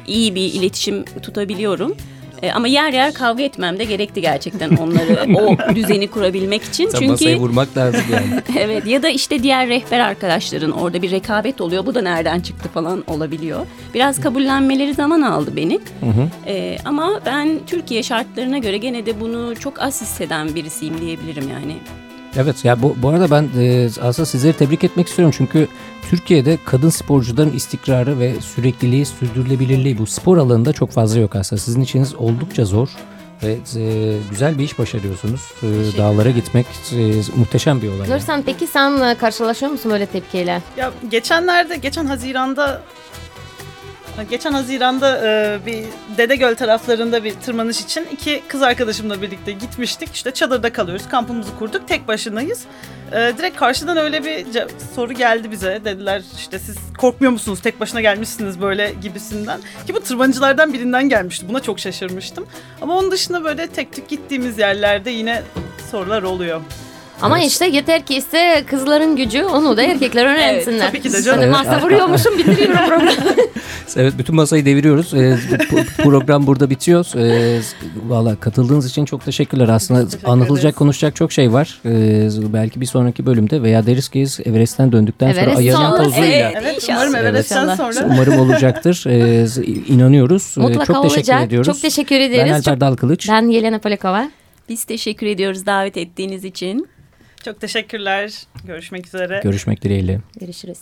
iyi bir iletişim tutabiliyorum. E, ama yer yer kavga etmem de gerekti gerçekten onları o düzeni kurabilmek için. Sen Çünkü masayı vurmak lazım yani. evet ya da işte diğer rehber arkadaşların orada bir rekabet oluyor. Bu da nereden çıktı falan olabiliyor. Biraz kabullenmeleri zaman aldı beni. Hı hı. E, ama ben Türkiye şartlarına göre gene de bunu çok az hisseden birisiyim diyebilirim yani. Evet ya bu, bu arada ben e, aslında sizleri tebrik etmek istiyorum çünkü Türkiye'de kadın sporcuların istikrarı ve sürekliliği, sürdürülebilirliği bu spor alanında çok fazla yok aslında. Sizin içiniz oldukça zor ve e, güzel bir iş başarıyorsunuz. E, dağlara gitmek e, muhteşem bir olay. Nursan yani. peki sen karşılaşıyor musun böyle tepkiyle? Ya geçenlerde, geçen Haziran'da Geçen Haziran'da e, bir Dedegöl taraflarında bir tırmanış için iki kız arkadaşımla birlikte gitmiştik. İşte çadırda kalıyoruz, kampımızı kurduk, tek başınayız. E, direkt karşıdan öyle bir soru geldi bize. Dediler işte siz korkmuyor musunuz, tek başına gelmişsiniz böyle gibisinden. Ki bu tırmancılardan birinden gelmişti. Buna çok şaşırmıştım. Ama onun dışında böyle tek tük gittiğimiz yerlerde yine sorular oluyor. Ama evet. işte yeter ki ise kızların gücü onu da erkekler öğrensinler. evet, tabii ki de canım. Evet. Masa vuruyormuşum bitiriyorum programı. evet bütün masayı deviriyoruz. Ee, program burada bitiyor. Ee, Valla katıldığınız için çok teşekkürler. Aslında teşekkür anlatılacak ederiz. konuşacak çok şey var. Ee, belki bir sonraki bölümde veya deriz ki Everest'ten döndükten Everest sonra ayağının tozuyla. Evet, evet umarım Everest'ten sonra. Umarım olacaktır. Ee, inanıyoruz. Mutlaka çok olacak. teşekkür ediyoruz. Çok teşekkür ederiz. Ben Alper Dalkılıç. Ben Yelena Polakova. Biz teşekkür ediyoruz davet ettiğiniz için. Çok teşekkürler. Görüşmek üzere. Görüşmek dileğiyle. Görüşürüz.